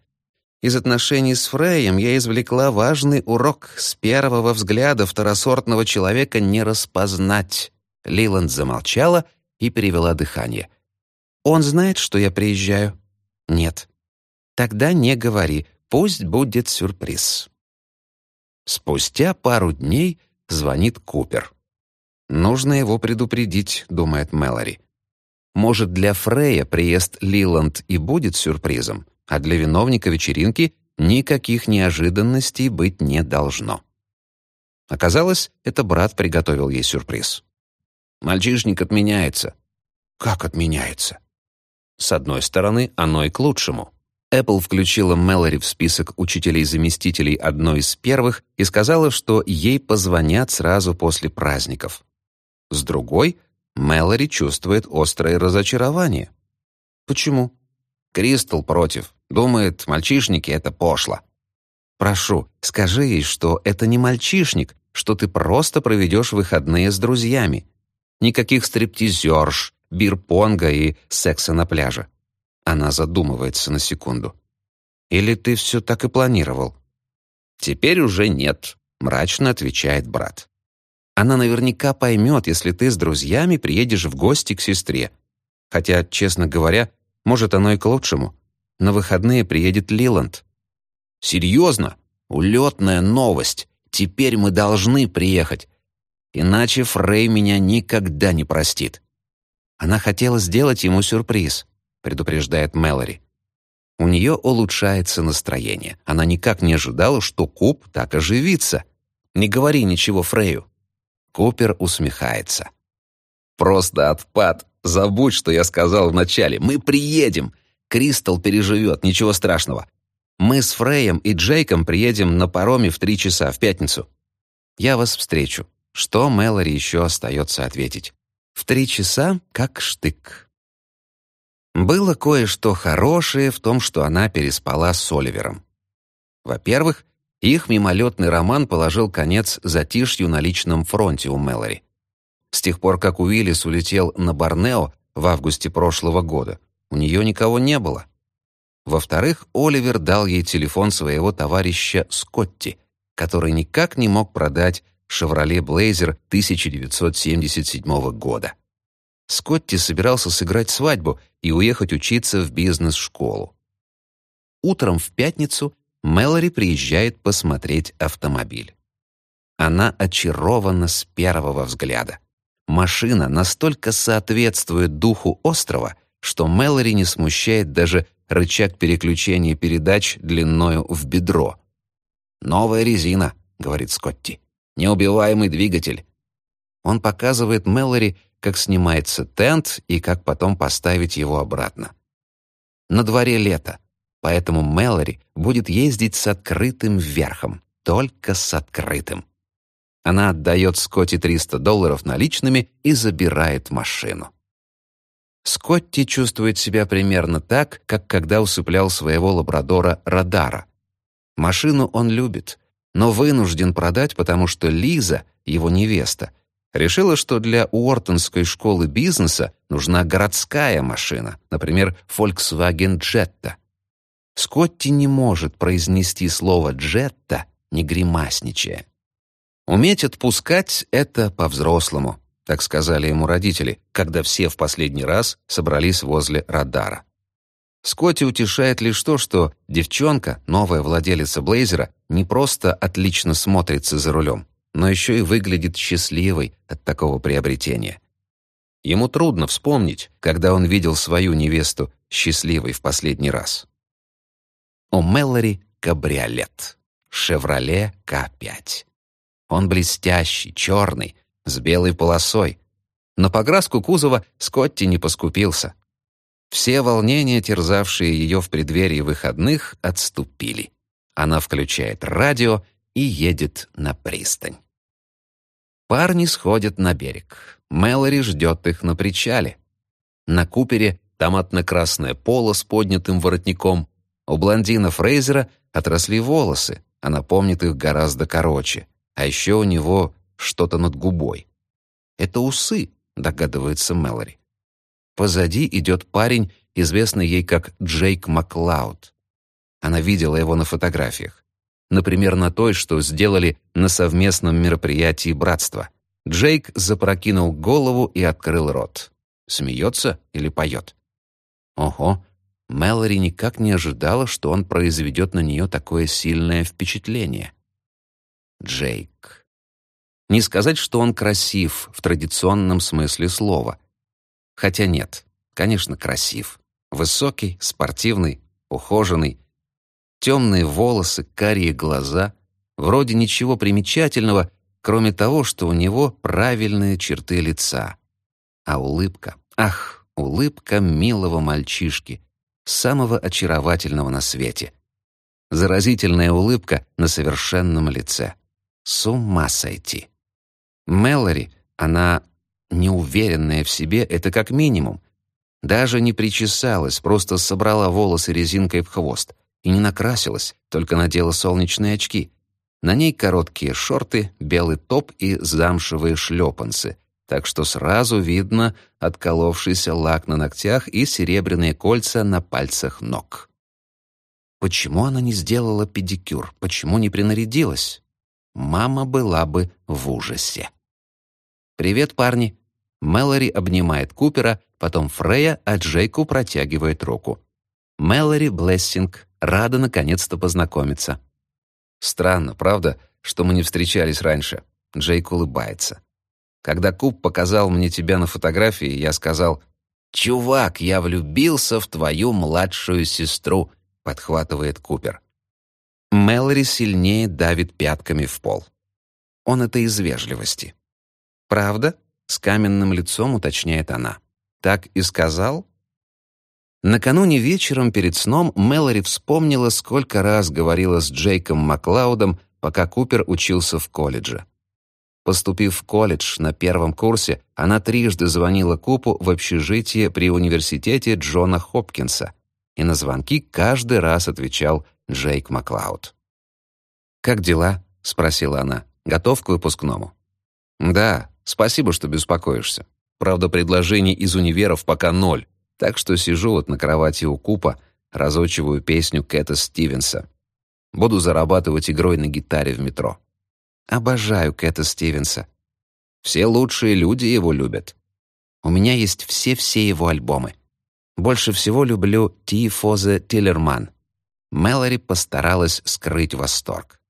Speaker 1: Из отношений с Фреем я извлекла важный урок. С первого взгляда второсортного человека не распознать. Лиланд замолчала и перевела дыхание. «Он знает, что я приезжаю?» «Нет». «Тогда не говори. Пусть будет сюрприз». Спустя пару дней звонит Купер. «Нужно его предупредить», — думает Мэлори. «Может, для Фрея приезд Лиланд и будет сюрпризом, а для виновника вечеринки никаких неожиданностей быть не должно». Оказалось, это брат приготовил ей сюрприз. Мальчишник отменяется. Как отменяется? С одной стороны, оно и к лучшему. Apple включила Мэлори в список учителей-заместителей одной из первых и сказала, что ей позвонят сразу после праздников. С другой, Мэлори чувствует острое разочарование. Почему? Кристал против. Думает, мальчишники — это пошло. Прошу, скажи ей, что это не мальчишник, что ты просто проведешь выходные с друзьями. Никаких стриптизерш, бирпонга и секса на пляже. Она задумывается на секунду. Или ты все так и планировал? Теперь уже нет, мрачно отвечает брат. Она наверняка поймет, если ты с друзьями приедешь в гости к сестре. Хотя, честно говоря, может, оно и к лучшему. На выходные приедет Лиланд. Серьезно? Улетная новость. Теперь мы должны приехать. Иначе Фрей меня никогда не простит. Она хотела сделать ему сюрприз, предупреждает Мэлори. У нее улучшается настроение. Она никак не ожидала, что Куб так оживится. Не говори ничего Фрею. Купер усмехается. «Просто отпад. Забудь, что я сказал вначале. Мы приедем. Кристал переживет, ничего страшного. Мы с Фреем и Джейком приедем на пароме в три часа в пятницу. Я вас встречу». Что Мэлори еще остается ответить? В три часа как штык. Было кое-что хорошее в том, что она переспала с Оливером. Во-первых, их мимолетный роман положил конец затишью на личном фронте у Мэлори. С тех пор, как Уиллис улетел на Борнео в августе прошлого года, у нее никого не было. Во-вторых, Оливер дал ей телефон своего товарища Скотти, который никак не мог продать «Шевроле Блейзер» 1977 года. Скотти собирался сыграть свадьбу и уехать учиться в бизнес-школу. Утром в пятницу Мэлори приезжает посмотреть автомобиль. Она очарована с первого взгляда. Машина настолько соответствует духу острова, что Мэлори не смущает даже рычаг переключения передач длиною в бедро. «Новая резина», — говорит Скотти. «Неубиваемый двигатель». Он показывает Мэлори, как снимается тент и как потом поставить его обратно. На дворе лето. Поэтому Мэлори будет ездить с открытым верхом, только с открытым. Она отдает Скотти 300 долларов наличными и забирает машину. Скотти чувствует себя примерно так, как когда усыплял своего лабрадора Радара. Машину он любит, но вынужден продать, потому что Лиза, его невеста, решила, что для Уортонской школы бизнеса нужна городская машина, например, Volkswagen Jetta. Скотти не может произнести слово «джетта», не гримасничая. Уметь отпускать — это по-взрослому, так сказали ему родители, когда все в последний раз собрались возле радара. Скотти утешает лишь то, что девчонка, новая владелица Блейзера, не просто отлично смотрится за рулем, но еще и выглядит счастливой от такого приобретения. Ему трудно вспомнить, когда он видел свою невесту счастливой в последний раз. У Мэллори кабриолет. «Шевроле К5». Он блестящий, черный, с белой полосой. На покраску кузова Скотти не поскупился. Все волнения, терзавшие ее в преддверии выходных, отступили. Она включает радио и едет на пристань. Парни сходят на берег. Мэлори ждет их на причале. На Купере томатно-красное поло с поднятым воротником. У блондина Фрейзера отросли волосы, она помнит их гораздо короче. А еще у него что-то над губой. «Это усы», — догадывается Мэлори. Позади идет парень, известный ей как Джейк Маклауд. Она видела его на фотографиях. Например, на той, что сделали на совместном мероприятии братства. Джейк запрокинул голову и открыл рот. Смеется или поет? Ого, Мэлори никак не ожидала, что он произведет на нее такое сильное впечатление. Джейк. Не сказать, что он красив в традиционном смысле слова. Хотя нет, конечно, красив. Высокий, спортивный, ухоженный. Темные волосы, карие глаза. Вроде ничего примечательного, кроме того, что у него правильные черты лица. А улыбка, ах, улыбка милого мальчишки, самого очаровательного на свете. Заразительная улыбка на совершенном лице. С ума сойти. Мэлори, она неуверенная в себе, это как минимум. Даже не причесалась, просто собрала волосы резинкой в хвост. И не накрасилась, только надела солнечные очки. На ней короткие шорты, белый топ и замшевые шлепанцы, так что сразу видно отколовшийся лак на ногтях и серебряные кольца на пальцах ног. Почему она не сделала педикюр? Почему не принарядилась? Мама была бы в ужасе. «Привет, парни!» Мэлори обнимает Купера, потом Фрея, а Джейку протягивает руку. Мэлори Блессинг рада наконец-то познакомиться. Странно, правда, что мы не встречались раньше. Джейк улыбается. Когда Куп показал мне тебя на фотографии, я сказал, «Чувак, я влюбился в твою младшую сестру», — подхватывает Купер. Мэлори сильнее давит пятками в пол. Он это из вежливости. «Правда?» — с каменным лицом уточняет она. «Так и сказал?» Накануне вечером перед сном Мэлори вспомнила, сколько раз говорила с Джейком Маклаудом, пока Купер учился в колледже. Поступив в колледж на первом курсе, она трижды звонила Купу в общежитие при университете Джона Хопкинса, и на звонки каждый раз отвечал Джейк Маклауд. «Как дела?» — спросила она. «Готов к выпускному?» «Да, спасибо, что беспокоишься. Правда, предложений из универов пока ноль, так что сижу вот на кровати у Купа, разучиваю песню Кэта Стивенса. Буду зарабатывать игрой на гитаре в метро. Обожаю Кэта Стивенса. Все лучшие люди его любят. У меня есть все-все его альбомы. Больше всего люблю Ти Фозе Тиллерман. Мэлори постаралась скрыть восторг.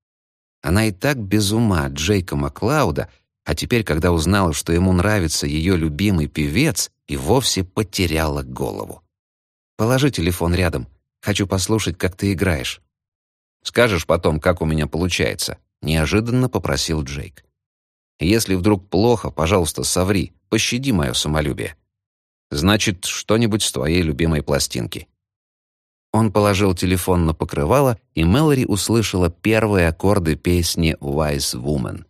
Speaker 1: Она и так без ума Джейка Маклауда, а теперь, когда узнала, что ему нравится ее любимый певец, и вовсе потеряла голову. «Положи телефон рядом. Хочу послушать, как ты играешь. Скажешь потом, как у меня получается неожиданно попросил Джейк. Если вдруг плохо, пожалуйста, соври, пощади мое самолюбие. Значит, что-нибудь с твоей любимой пластинки. Он положил телефон на покрывало, и Мэлори услышала первые аккорды песни «Wise Woman».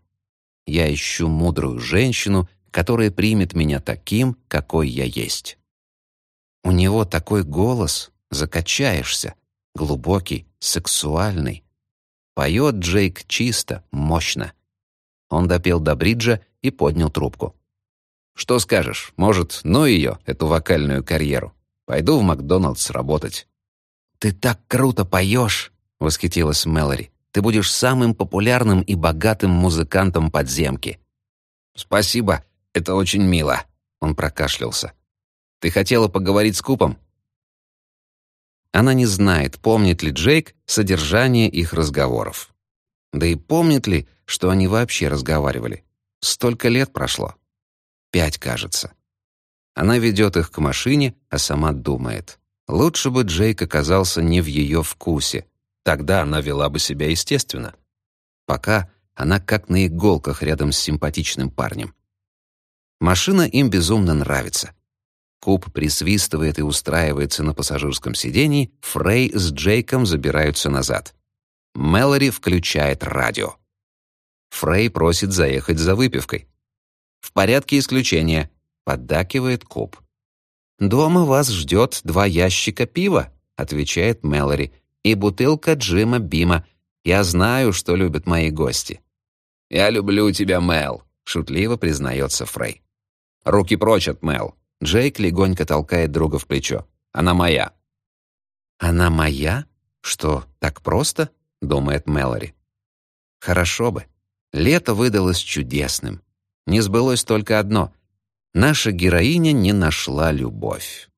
Speaker 1: «Я ищу мудрую женщину, которая примет меня таким, какой я есть». У него такой голос, закачаешься, глубокий, сексуальный, Поет Джейк чисто, мощно. Он допел до бриджа и поднял трубку. «Что скажешь? Может, ну ее, эту вокальную карьеру? Пойду в Макдоналдс работать». «Ты так круто поешь!» — восхитилась Мэлори. Ты будешь самым популярным и богатым музыкантом подземки». «Спасибо, это очень мило», — он прокашлялся. «Ты хотела поговорить с Купом?» Она не знает, помнит ли Джейк содержание их разговоров. Да и помнит ли, что они вообще разговаривали. Столько лет прошло. Пять, кажется. Она ведет их к машине, а сама думает. Лучше бы Джейк оказался не в ее вкусе. Тогда она вела бы себя естественно. Пока она как на иголках рядом с симпатичным парнем. Машина им безумно нравится. Куб присвистывает и устраивается на пассажирском сидении, Фрей с Джейком забираются назад. Мэлори включает радио. Фрей просит заехать за выпивкой. «В порядке исключения», — поддакивает Куб. «Дома вас ждет два ящика пива», — отвечает Мэлори, «и бутылка Джима Бима. Я знаю, что любят мои гости». «Я люблю тебя, Мэл», — шутливо признается Фрей. «Руки прочь от Мэл. Джейк легонько толкает друга в плечо. «Она моя». «Она моя? Что, так просто?» — думает Мэлори. «Хорошо бы. Лето выдалось чудесным. Не сбылось только одно. Наша героиня не нашла любовь.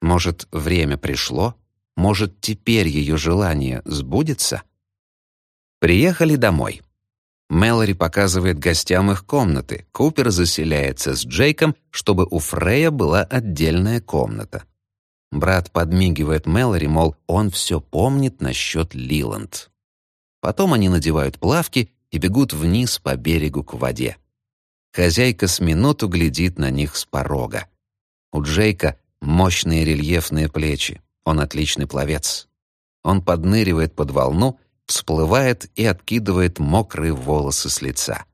Speaker 1: Может, время пришло? Может, теперь ее желание сбудется?» Приехали домой. Мэлори показывает гостям их комнаты. Купер заселяется с Джейком, чтобы у Фрея была отдельная комната. Брат подмигивает Мэлори, мол, он все помнит насчет Лиланд. Потом они надевают плавки и бегут вниз по берегу к воде. Хозяйка с минуту глядит на них с порога. У Джейка мощные рельефные плечи. Он отличный пловец. Он подныривает под волну всплывает и откидывает мокрые волосы с лица.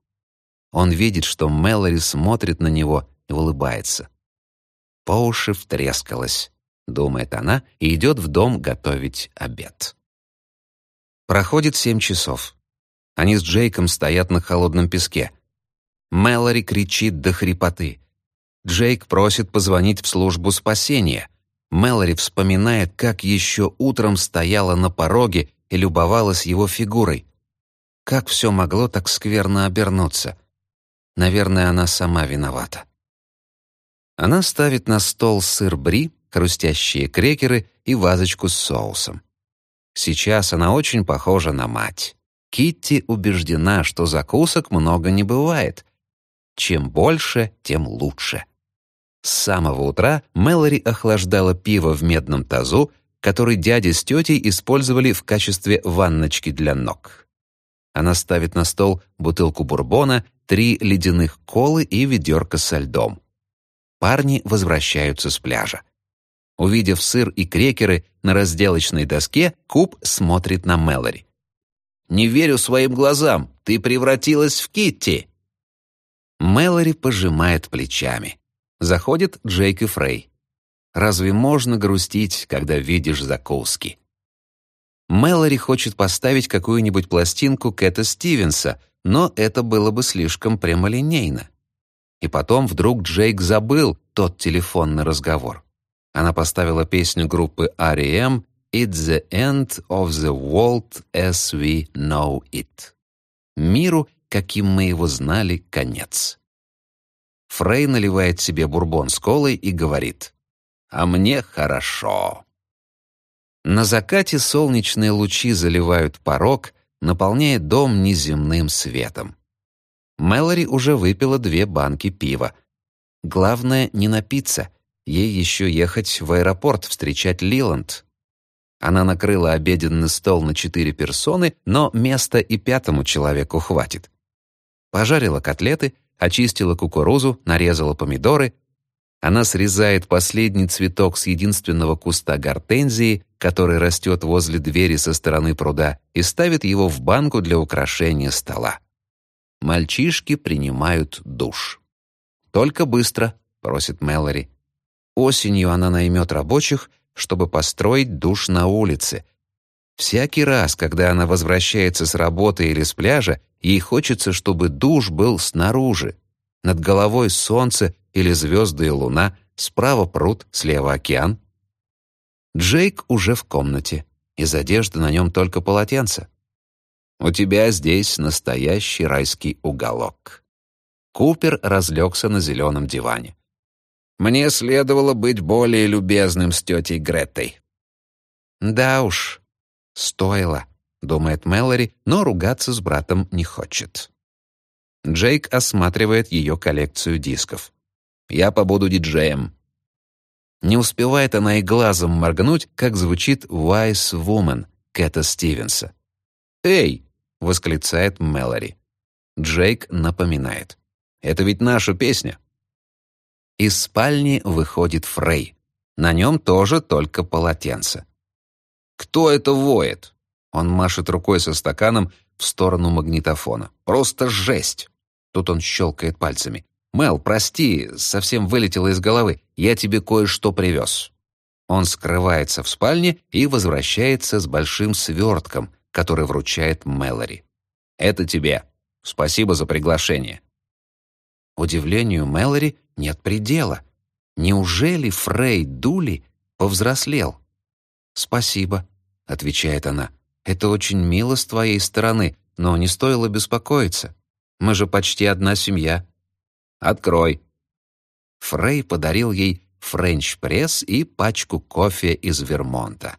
Speaker 1: Он видит, что Мэлори смотрит на него и улыбается. По уши втрескалась, думает она, и идет в дом готовить обед. Проходит семь часов. Они с Джейком стоят на холодном песке. Мэлори кричит до хрипоты. Джейк просит позвонить в службу спасения. Мэлори вспоминает, как еще утром стояла на пороге и любовалась его фигурой. Как все могло так скверно обернуться? Наверное, она сама виновата. Она ставит на стол сыр бри, хрустящие крекеры и вазочку с соусом. Сейчас она очень похожа на мать. Китти убеждена, что закусок много не бывает. Чем больше, тем лучше. С самого утра Мэлори охлаждала пиво в медном тазу который дядя с тетей использовали в качестве ванночки для ног. Она ставит на стол бутылку бурбона, три ледяных колы и ведерко со льдом. Парни возвращаются с пляжа. Увидев сыр и крекеры на разделочной доске, Куб смотрит на Мэлори. «Не верю своим глазам! Ты превратилась в Китти!» Мэлори пожимает плечами. Заходит Джейк и Фрей. Разве можно грустить, когда видишь закуски? Мэлори хочет поставить какую-нибудь пластинку Кэта Стивенса, но это было бы слишком прямолинейно. И потом вдруг Джейк забыл тот телефонный разговор. Она поставила песню группы R.E.M. «It's the end of the world as we know it». Миру, каким мы его знали, конец. Фрей наливает себе бурбон с колой и говорит а мне хорошо. На закате солнечные лучи заливают порог, наполняя дом неземным светом. Мэлори уже выпила две банки пива. Главное не напиться, ей еще ехать в аэропорт встречать Лиланд. Она накрыла обеденный стол на четыре персоны, но места и пятому человеку хватит. Пожарила котлеты, очистила кукурузу, нарезала помидоры, она срезает последний цветок с единственного куста гортензии, который растет возле двери со стороны пруда, и ставит его в банку для украшения стола. Мальчишки принимают душ. «Только быстро», — просит Мэлори. Осенью она наймет рабочих, чтобы построить душ на улице. Всякий раз, когда она возвращается с работы или с пляжа, ей хочется, чтобы душ был снаружи. Над головой солнце или звезды и луна, справа пруд, слева океан. Джейк уже в комнате. Из одежды на нем только полотенце. У тебя здесь настоящий райский уголок». Купер разлегся на зеленом диване. «Мне следовало быть более любезным с тетей Гретой». «Да уж, стоило», — думает Мэлори, но ругаться с братом не хочет. Джейк осматривает ее коллекцию дисков. «Я побуду диджеем». Не успевает она и глазом моргнуть, как звучит «Wise Woman» Кэта Стивенса. «Эй!» — восклицает Мэлори. Джейк напоминает. «Это ведь наша песня». Из спальни выходит Фрей. На нем тоже только полотенце. «Кто это воет?» Он машет рукой со стаканом в сторону магнитофона. «Просто жесть!» Тут он щелкает пальцами. «Мел, прости, совсем вылетело из головы. Я тебе кое-что привез». Он скрывается в спальне и возвращается с большим свертком, который вручает Мэлори. «Это тебе. Спасибо за приглашение». Удивлению Мэлори нет предела. Неужели Фрей Дули повзрослел? «Спасибо», — отвечает она. «Это очень мило с твоей стороны, но не стоило беспокоиться. Мы же почти одна семья». «Открой». Фрей подарил ей френч-пресс и пачку кофе из Вермонта.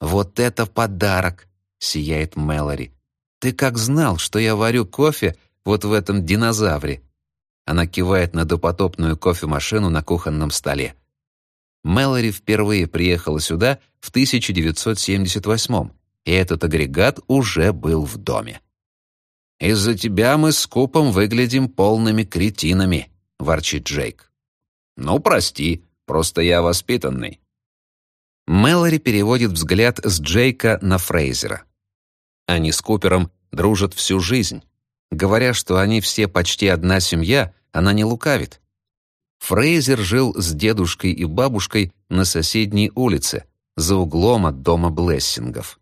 Speaker 1: «Вот это подарок!» — сияет Мэлори. «Ты как знал, что я варю кофе вот в этом динозавре?» Она кивает на допотопную кофемашину на кухонном столе. Мэлори впервые приехала сюда в 1978 и этот агрегат уже был в доме. «Из-за тебя мы с Купом выглядим полными кретинами», — ворчит Джейк. «Ну, прости, просто я воспитанный». Мэлори переводит взгляд с Джейка на Фрейзера. Они с Купером дружат всю жизнь. Говоря, что они все почти одна семья, она не лукавит. Фрейзер жил с дедушкой и бабушкой на соседней улице, за углом от дома Блессингов.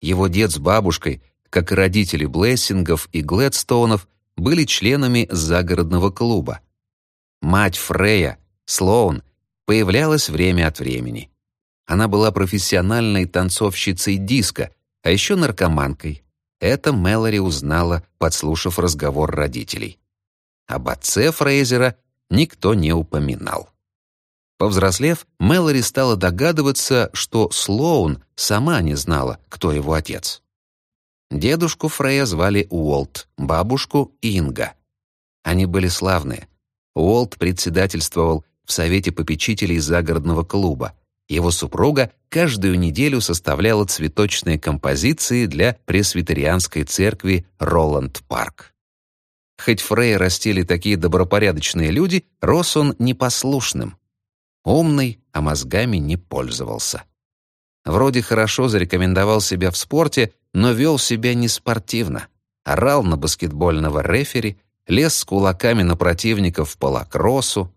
Speaker 1: Его дед с бабушкой как и родители Блессингов и Глэдстоунов, были членами загородного клуба. Мать Фрея, Слоун, появлялась время от времени. Она была профессиональной танцовщицей диска, а еще наркоманкой. Это Мэлори узнала, подслушав разговор родителей. Об отце Фрейзера никто не упоминал. Повзрослев, Мэлори стала догадываться, что Слоун сама не знала, кто его отец. Дедушку Фрея звали Уолт, бабушку — Инга. Они были славные. Уолт председательствовал в Совете попечителей загородного клуба. Его супруга каждую неделю составляла цветочные композиции для пресвитерианской церкви Роланд-Парк. Хоть Фрея растили такие добропорядочные люди, рос он непослушным. Умный, а мозгами не пользовался. Вроде хорошо зарекомендовал себя в спорте, но вел себя неспортивно. Орал на баскетбольного рефери, лез с кулаками на противников по лакроссу.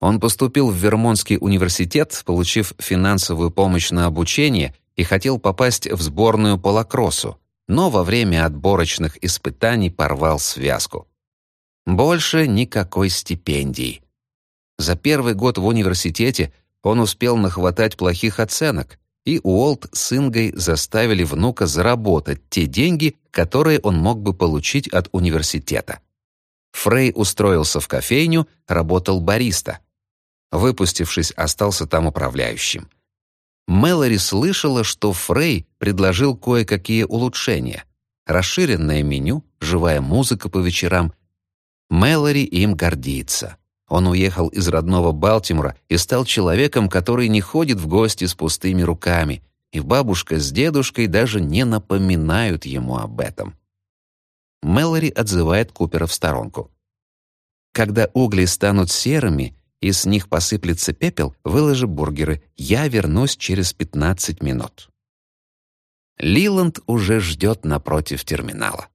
Speaker 1: Он поступил в Вермонтский университет, получив финансовую помощь на обучение и хотел попасть в сборную по лакроссу, но во время отборочных испытаний порвал связку. Больше никакой стипендии. За первый год в университете он успел нахватать плохих оценок, и Уолт с Ингой заставили внука заработать те деньги, которые он мог бы получить от университета. Фрей устроился в кофейню, работал бариста. Выпустившись, остался там управляющим. Мэлори слышала, что Фрей предложил кое-какие улучшения. Расширенное меню, живая музыка по вечерам. Мэлори им гордится. Он уехал из родного Балтимора и стал человеком, который не ходит в гости с пустыми руками, и бабушка с дедушкой даже не напоминают ему об этом. Мэлори отзывает Купера в сторонку. «Когда угли станут серыми, и с них посыплется пепел, выложи бургеры. Я вернусь через 15 минут». Лиланд уже ждет напротив терминала.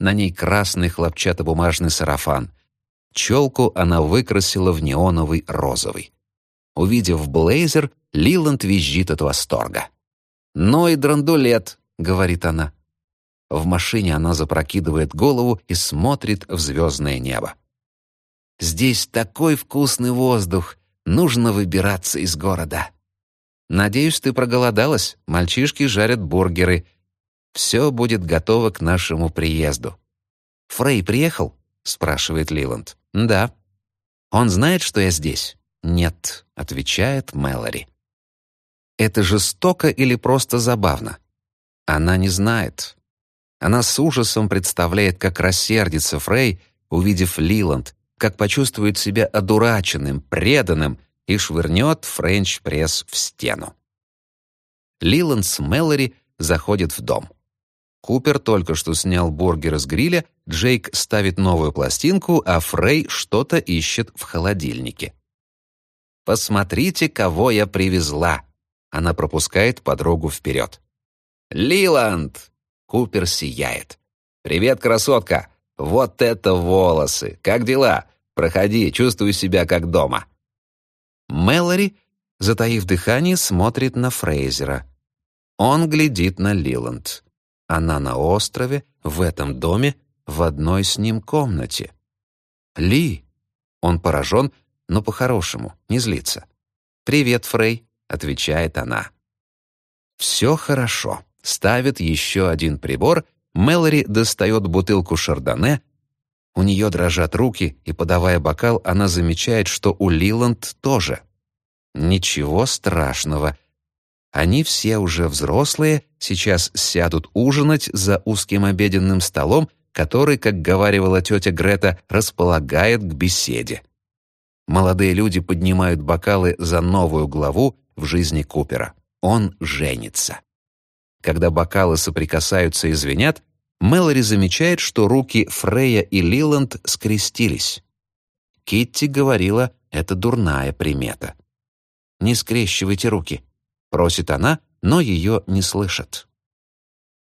Speaker 1: На ней красный хлопчатобумажный сарафан, Челку она выкрасила в неоновый розовый. Увидев блейзер, Лиланд визжит от восторга. «Ну и драндулет», — говорит она. В машине она запрокидывает голову и смотрит в звездное небо. «Здесь такой вкусный воздух, нужно выбираться из города». «Надеюсь, ты проголодалась, мальчишки жарят бургеры». Все будет готово к нашему приезду. «Фрей приехал?» — спрашивает Лиланд. «Да». «Он знает, что я здесь?» «Нет», — отвечает Мэлори. Это жестоко или просто забавно? Она не знает. Она с ужасом представляет, как рассердится Фрей, увидев Лиланд, как почувствует себя одураченным, преданным и швырнет френч-пресс в стену. Лиланд с Мэлори заходит в дом. Купер только что снял бургер с гриля, Джейк ставит новую пластинку, а Фрей что-то ищет в холодильнике. «Посмотрите, кого я привезла!» Она пропускает подругу вперед. «Лиланд!» Купер сияет. «Привет, красотка! Вот это волосы! Как дела? Проходи, чувствую себя как дома». Мэлори, затаив дыхание, смотрит на Фрейзера. Он глядит на Лиланд. Она на острове, в этом доме, в одной с ним комнате. «Ли!» Он поражен, но по-хорошему, не злится. «Привет, Фрей!» — отвечает она. «Все хорошо». Ставит еще один прибор, Мэлори достает бутылку шардоне. У нее дрожат руки, и, подавая бокал, она замечает, что у Лиланд тоже. Ничего страшного. Они все уже взрослые, сейчас сядут ужинать за узким обеденным столом, который, как говаривала тетя Грета, располагает к беседе. Молодые люди поднимают бокалы за новую главу в жизни Купера. Он женится. Когда бокалы соприкасаются и звенят, Мэлори замечает, что руки Фрея и Лиланд скрестились. Китти говорила, это дурная примета. «Не скрещивайте руки», — просит она, но ее не слышат.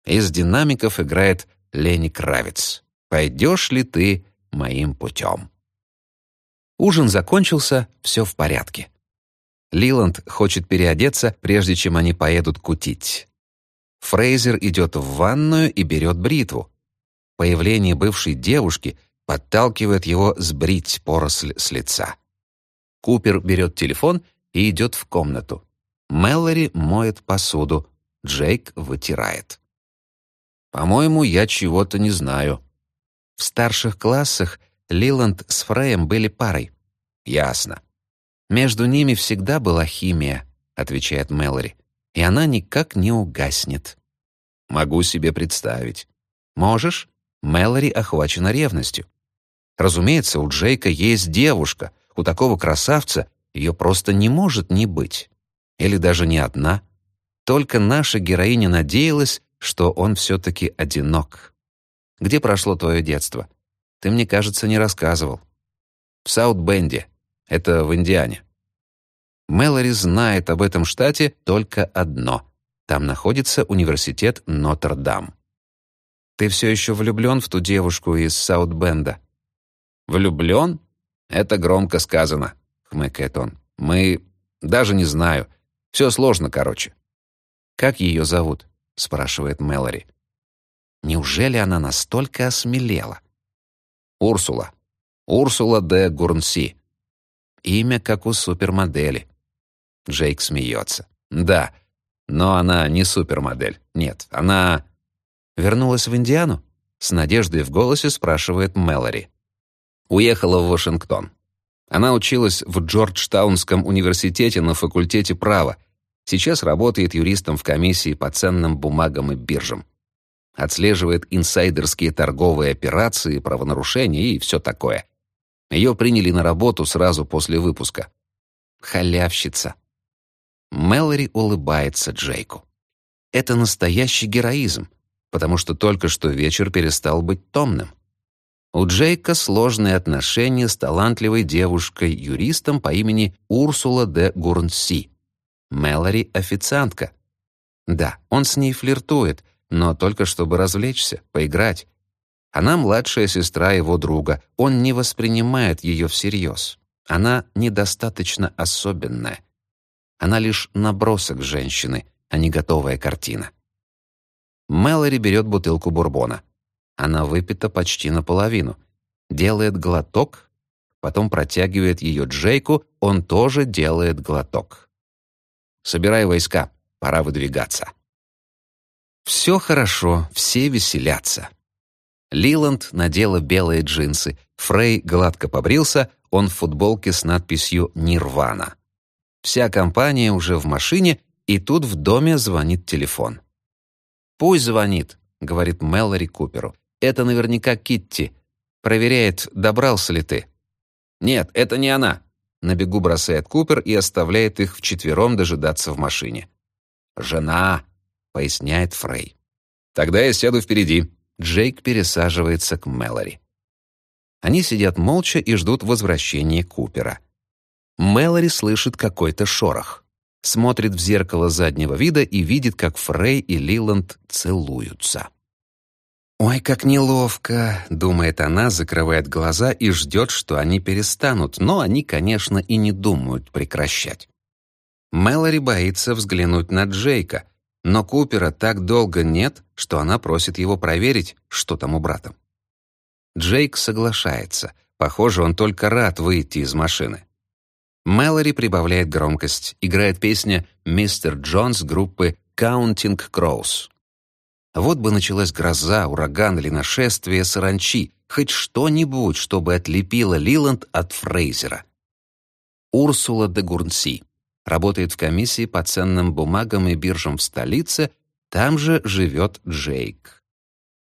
Speaker 1: Из динамиков играет Лени Кравец. «Пойдешь ли ты моим путем?» Ужин закончился, все в порядке. Лиланд хочет переодеться, прежде чем они поедут кутить. Фрейзер идет в ванную и берет бритву. Появление бывшей девушки подталкивает его сбрить поросль с лица. Купер берет телефон и идет в комнату. Мэлори моет посуду, Джейк вытирает. «По-моему, я чего-то не знаю». В старших классах Лиланд с Фреем были парой. «Ясно. Между ними всегда была химия», — отвечает Мэлори, «и она никак не угаснет». «Могу себе представить». «Можешь?» Мэлори охвачена ревностью. Разумеется, у Джейка есть девушка. У такого красавца ее просто не может не быть. Или даже не одна. Только наша героиня надеялась, что он все-таки одинок. Где прошло твое детство? Ты, мне кажется, не рассказывал. В Саут-Бенде. Это в Индиане. Мэлори знает об этом штате только одно. Там находится университет Нотр-Дам. Ты все еще влюблен в ту девушку из Саут-Бенда? Влюблен? Это громко сказано, хмыкает он. Мы... даже не знаю. Все сложно, короче. Как ее зовут? спрашивает Мэлори. Неужели она настолько осмелела? Урсула. Урсула де Гурнси. Имя как у супермодели. Джейк смеется. Да, но она не супермодель. Нет, она... Вернулась в Индиану? С надеждой в голосе спрашивает Мэлори. Уехала в Вашингтон. Она училась в Джорджтаунском университете на факультете права. Сейчас работает юристом в комиссии по ценным бумагам и биржам. Отслеживает инсайдерские торговые операции, правонарушения и все такое. Ее приняли на работу сразу после выпуска. Халявщица. Мэлори улыбается Джейку. Это настоящий героизм, потому что только что вечер перестал быть томным. У Джейка сложные отношения с талантливой девушкой-юристом по имени Урсула де Гурнси. Мэлори — официантка. Да, он с ней флиртует, но только чтобы развлечься, поиграть. Она младшая сестра его друга, он не воспринимает ее всерьез. Она недостаточно особенная. Она лишь набросок женщины, а не готовая картина. Мэлори берет бутылку бурбона. Она выпита почти наполовину. Делает глоток, потом протягивает ее Джейку, он тоже делает глоток. «Собирай войска, пора выдвигаться». Все хорошо, все веселятся. Лиланд надела белые джинсы, Фрей гладко побрился, он в футболке с надписью «Нирвана». Вся компания уже в машине, и тут в доме звонит телефон. «Пусть звонит», — говорит Мэлори Куперу. «Это наверняка Китти. Проверяет, добрался ли ты». «Нет, это не она», — на бегу бросает Купер и оставляет их вчетвером дожидаться в машине. «Жена», — поясняет Фрей. «Тогда я сяду впереди». Джейк пересаживается к Мэлори. Они сидят молча и ждут возвращения Купера. Мэлори слышит какой-то шорох. Смотрит в зеркало заднего вида и видит, как Фрей и Лиланд целуются. «Ой, как неловко», — думает она, закрывает глаза и ждет, что они перестанут, но они, конечно, и не думают прекращать. Мэлори боится взглянуть на Джейка, но Купера так долго нет, что она просит его проверить, что там у брата. Джейк соглашается. Похоже, он только рад выйти из машины. Мэлори прибавляет громкость, играет песня «Мистер Джонс» группы «Counting Crows». Вот бы началась гроза, ураган или нашествие саранчи, хоть что-нибудь, чтобы отлепило Лиланд от Фрейзера. Урсула де Гурнси работает в комиссии по ценным бумагам и биржам в столице, там же живет Джейк.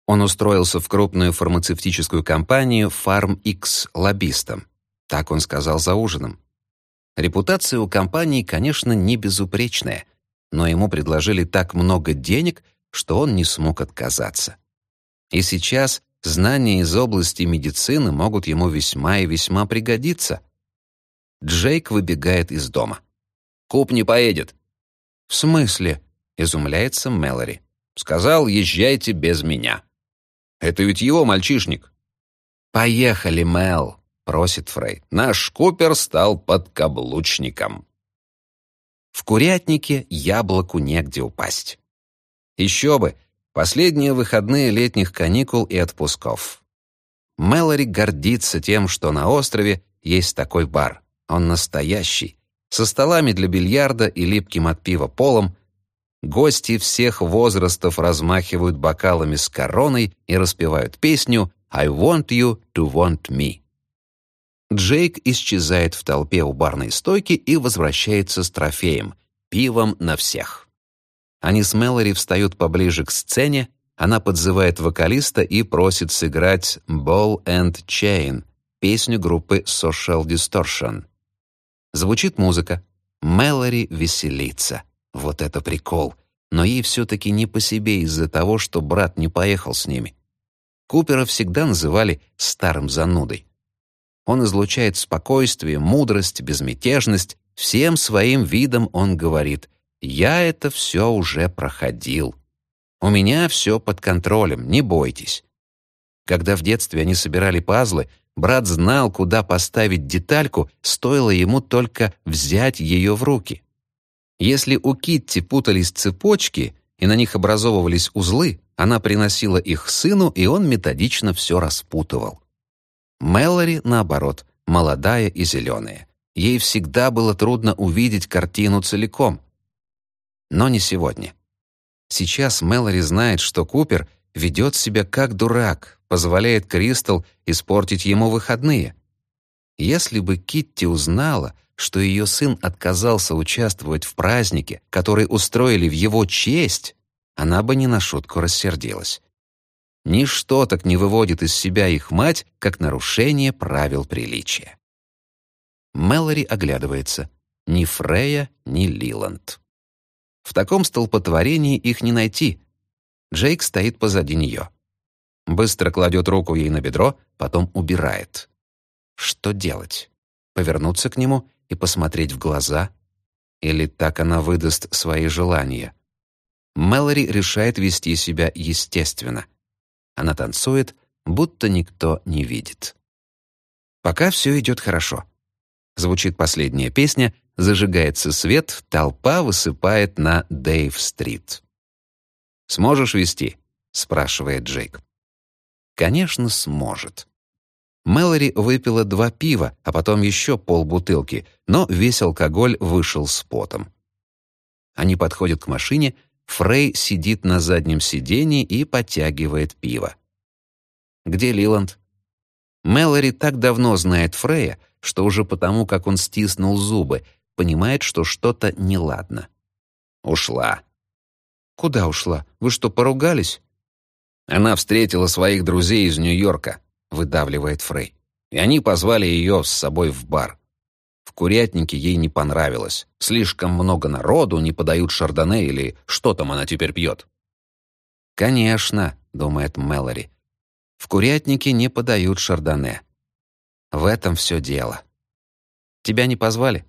Speaker 1: Он устроился в крупную фармацевтическую компанию FarmX лоббистом. Так он сказал за ужином. Репутация у компании, конечно, не безупречная, но ему предложили так много денег, что он не смог отказаться. И сейчас знания из области медицины могут ему весьма и весьма пригодиться. Джейк выбегает из дома. Куп не поедет». «В смысле?» — изумляется Мэлори. «Сказал, езжайте без меня». «Это ведь его мальчишник». «Поехали, Мэл», — просит Фрей. «Наш Купер стал подкаблучником». В курятнике яблоку негде упасть. Еще бы, последние выходные летних каникул и отпусков. Мэлори гордится тем, что на острове есть такой бар. Он настоящий, со столами для бильярда и липким от пива полом, гости всех возрастов размахивают бокалами с короной и распевают песню «I want you to want me». Джейк исчезает в толпе у барной стойки и возвращается с трофеем — пивом на всех. Они с Мэлори встают поближе к сцене, она подзывает вокалиста и просит сыграть «Ball and Chain» — песню группы Social Distortion. Звучит музыка. Мэлори веселится. Вот это прикол. Но ей все-таки не по себе из-за того, что брат не поехал с ними. Купера всегда называли «старым занудой». Он излучает спокойствие, мудрость, безмятежность. Всем своим видом он говорит «Я это все уже проходил». «У меня все под контролем, не бойтесь». Когда в детстве они собирали пазлы, Брат знал, куда поставить детальку, стоило ему только взять ее в руки. Если у Китти путались цепочки и на них образовывались узлы, она приносила их сыну, и он методично все распутывал. Мэлори, наоборот, молодая и зеленая. Ей всегда было трудно увидеть картину целиком. Но не сегодня. Сейчас Мэлори знает, что Купер ведет себя как дурак, позволяет Кристал испортить ему выходные. Если бы Китти узнала, что ее сын отказался участвовать в празднике, который устроили в его честь, она бы не на шутку рассердилась. Ничто так не выводит из себя их мать, как нарушение правил приличия. Мэлори оглядывается. Ни Фрея, ни Лиланд. В таком столпотворении их не найти. Джейк стоит позади нее. Быстро кладет руку ей на бедро, потом убирает. Что делать? Повернуться к нему и посмотреть в глаза? Или так она выдаст свои желания? Мэлори решает вести себя естественно. Она танцует, будто никто не видит. Пока все идет хорошо. Звучит последняя песня, зажигается свет, толпа высыпает на Дэйв-стрит. «Сможешь вести?» — спрашивает Джейк. Конечно, сможет. Мэлори выпила два пива, а потом еще полбутылки, но весь алкоголь вышел с потом. Они подходят к машине, Фрей сидит на заднем сиденье и подтягивает пиво. Где Лиланд? Мэлори так давно знает Фрея, что уже потому, как он стиснул зубы, понимает, что что-то неладно. Ушла. Куда ушла? Вы что, поругались? Она встретила своих друзей из Нью-Йорка, выдавливает Фрей. И они позвали ее с собой в бар. Курятнике ей не понравилось. Слишком много народу, не подают шардоне или что там она теперь пьет. «Конечно», — думает Мэлори, — «в курятнике не подают шардоне. В этом все дело». «Тебя не позвали?»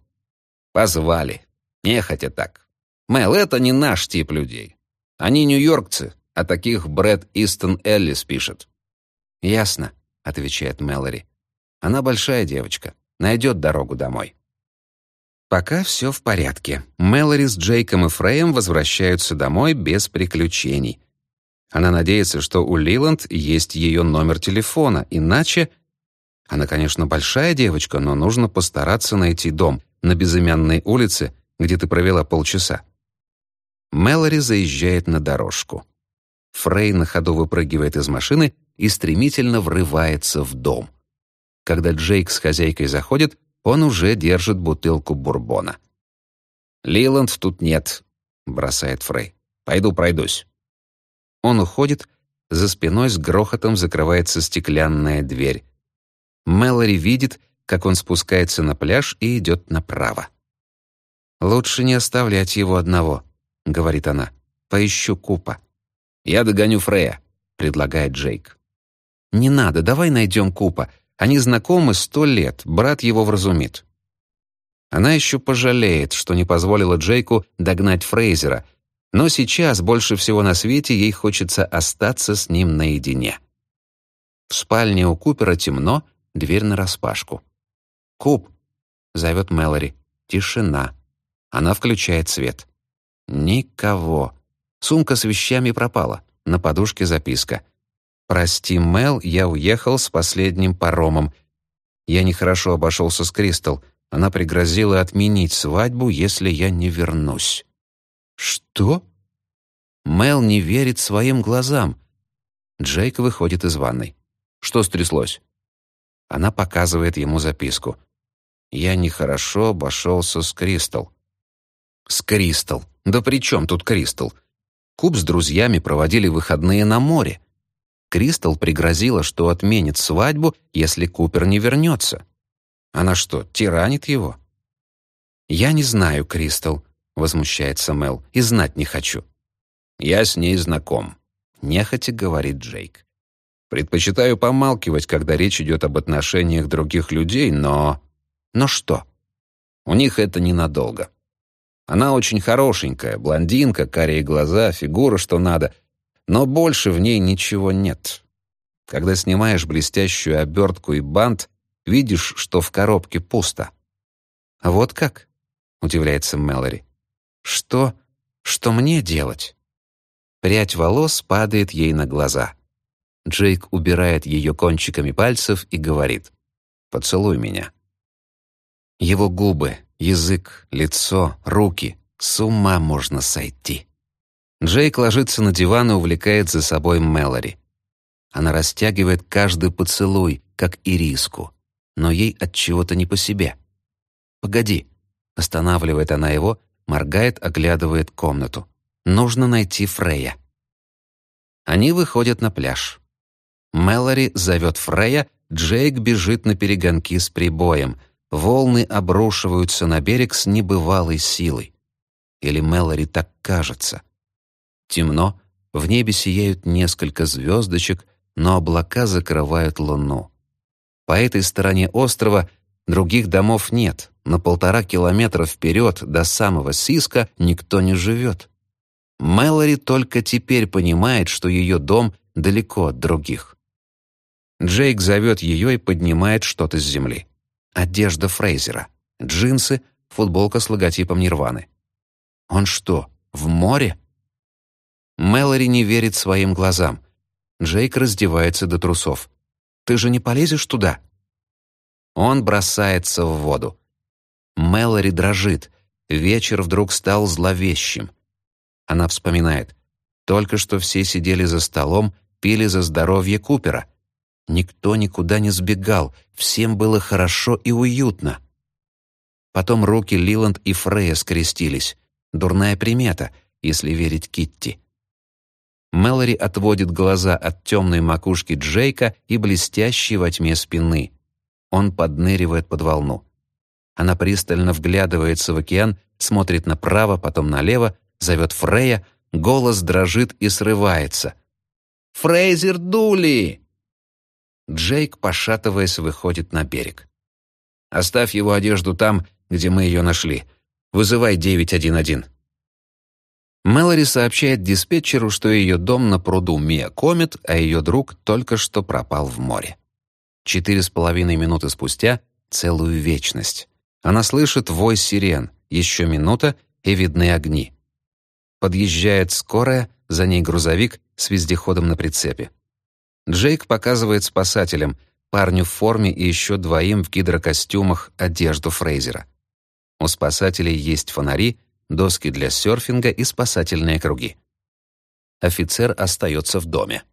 Speaker 1: «Позвали. Нехотя так. Мэл, это не наш тип людей. Они нью-йоркцы, а таких Брэд Истон Эллис пишет». «Ясно», — отвечает Мэлори. «Она большая девочка найдет дорогу домой. Пока все в порядке. Мэлори с Джейком и Фреем возвращаются домой без приключений. Она надеется, что у Лиланд есть ее номер телефона, иначе... Она, конечно, большая девочка, но нужно постараться найти дом на безымянной улице, где ты провела полчаса. Мэлори заезжает на дорожку. Фрей на ходу выпрыгивает из машины и стремительно врывается в дом. Когда Джейк с хозяйкой заходит, он уже держит бутылку бурбона. «Лиланд тут нет», — бросает Фрей. «Пойду пройдусь». Он уходит, за спиной с грохотом закрывается стеклянная дверь. Мэлори видит, как он спускается на пляж и идет направо. «Лучше не оставлять его одного», — говорит она. «Поищу Купа». «Я догоню Фрея», — предлагает Джейк. «Не надо, давай найдем Купа. Они знакомы сто лет, брат его вразумит. Она еще пожалеет, что не позволила Джейку догнать Фрейзера, но сейчас больше всего на свете ей хочется остаться с ним наедине. В спальне у Купера темно, дверь нараспашку. «Куп!» — зовет Мэлори. Тишина. Она включает свет. Никого. Сумка с вещами пропала. На подушке записка — «Прости, Мел, я уехал с последним паромом. Я нехорошо обошелся с Кристал. Она пригрозила отменить свадьбу, если я не вернусь». «Что?» Мел не верит своим глазам. Джейк выходит из ванной. «Что стряслось?» Она показывает ему записку. «Я нехорошо обошелся с Кристал». «С Кристал? Да при чем тут Кристал?» Куб с друзьями проводили выходные на море. Кристал пригрозила, что отменит свадьбу, если Купер не вернется. Она что, тиранит его? «Я не знаю, Кристал», — возмущается Мел, — «и знать не хочу». «Я с ней знаком», — нехотя говорит Джейк. «Предпочитаю помалкивать, когда речь идет об отношениях других людей, но...» «Но что?» «У них это ненадолго. Она очень хорошенькая, блондинка, карие глаза, фигура, что надо — но больше в ней ничего нет. Когда снимаешь блестящую обертку и бант, видишь, что в коробке пусто. «Вот как?» — удивляется Мэлори. «Что? Что мне делать?» Прядь волос падает ей на глаза. Джейк убирает ее кончиками пальцев и говорит «Поцелуй меня». Его губы, язык, лицо, руки — с ума можно сойти. Джейк ложится на диван и увлекает за собой Мэлори. Она растягивает каждый поцелуй, как ириску, но ей от чего-то не по себе. «Погоди», — останавливает она его, моргает, оглядывает комнату. «Нужно найти Фрея». Они выходят на пляж. Мэлори зовет Фрея, Джейк бежит на перегонки с прибоем. Волны обрушиваются на берег с небывалой силой. Или Мэлори так кажется. Темно, в небе сияют несколько звездочек, но облака закрывают луну. По этой стороне острова других домов нет, на полтора километра вперед до самого Сиска никто не живет. Мэлори только теперь понимает, что ее дом далеко от других. Джейк зовет ее и поднимает что-то с земли. Одежда Фрейзера, джинсы, футболка с логотипом Нирваны. Он что, в море? Мэлори не верит своим глазам. Джейк раздевается до трусов. «Ты же не полезешь туда?» Он бросается в воду. Мэлори дрожит. Вечер вдруг стал зловещим. Она вспоминает. Только что все сидели за столом, пили за здоровье Купера. Никто никуда не сбегал, всем было хорошо и уютно. Потом руки Лиланд и Фрея скрестились. Дурная примета, если верить Китти. Мэлори отводит глаза от темной макушки Джейка и блестящей во тьме спины. Он подныривает под волну. Она пристально вглядывается в океан, смотрит направо, потом налево, зовет Фрея, голос дрожит и срывается. «Фрейзер Дули!» Джейк, пошатываясь, выходит на берег. «Оставь его одежду там, где мы ее нашли. Вызывай 911». Мэлори сообщает диспетчеру, что ее дом на пруду Мия Комет, а ее друг только что пропал в море. Четыре с половиной минуты спустя — целую вечность. Она слышит вой сирен, еще минута и видны огни. Подъезжает скорая, за ней грузовик с вездеходом на прицепе. Джейк показывает спасателям, парню в форме и еще двоим в гидрокостюмах одежду Фрейзера. У спасателей есть фонари, доски для серфинга и спасательные круги. Офицер остается в доме.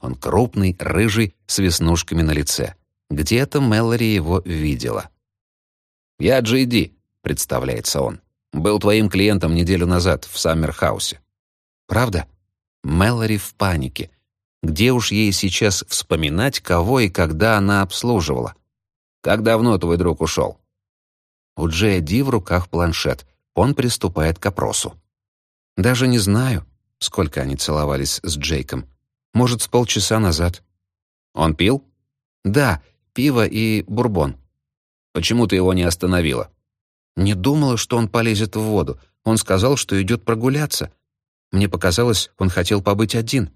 Speaker 1: Он крупный, рыжий, с веснушками на лице. Где-то Мэлори его видела. «Я Джей Ди», — представляется он. «Был твоим клиентом неделю назад в Саммерхаусе». «Правда?» Мэлори в панике. Где уж ей сейчас вспоминать, кого и когда она обслуживала? «Как давно твой друг ушел?» У Джея Ди в руках планшет. Он приступает к опросу. «Даже не знаю, сколько они целовались с Джейком. Может, с полчаса назад». «Он пил?» «Да, пиво и бурбон». «Почему ты его не остановила?» «Не думала, что он полезет в воду. Он сказал, что идет прогуляться. Мне показалось, он хотел побыть один».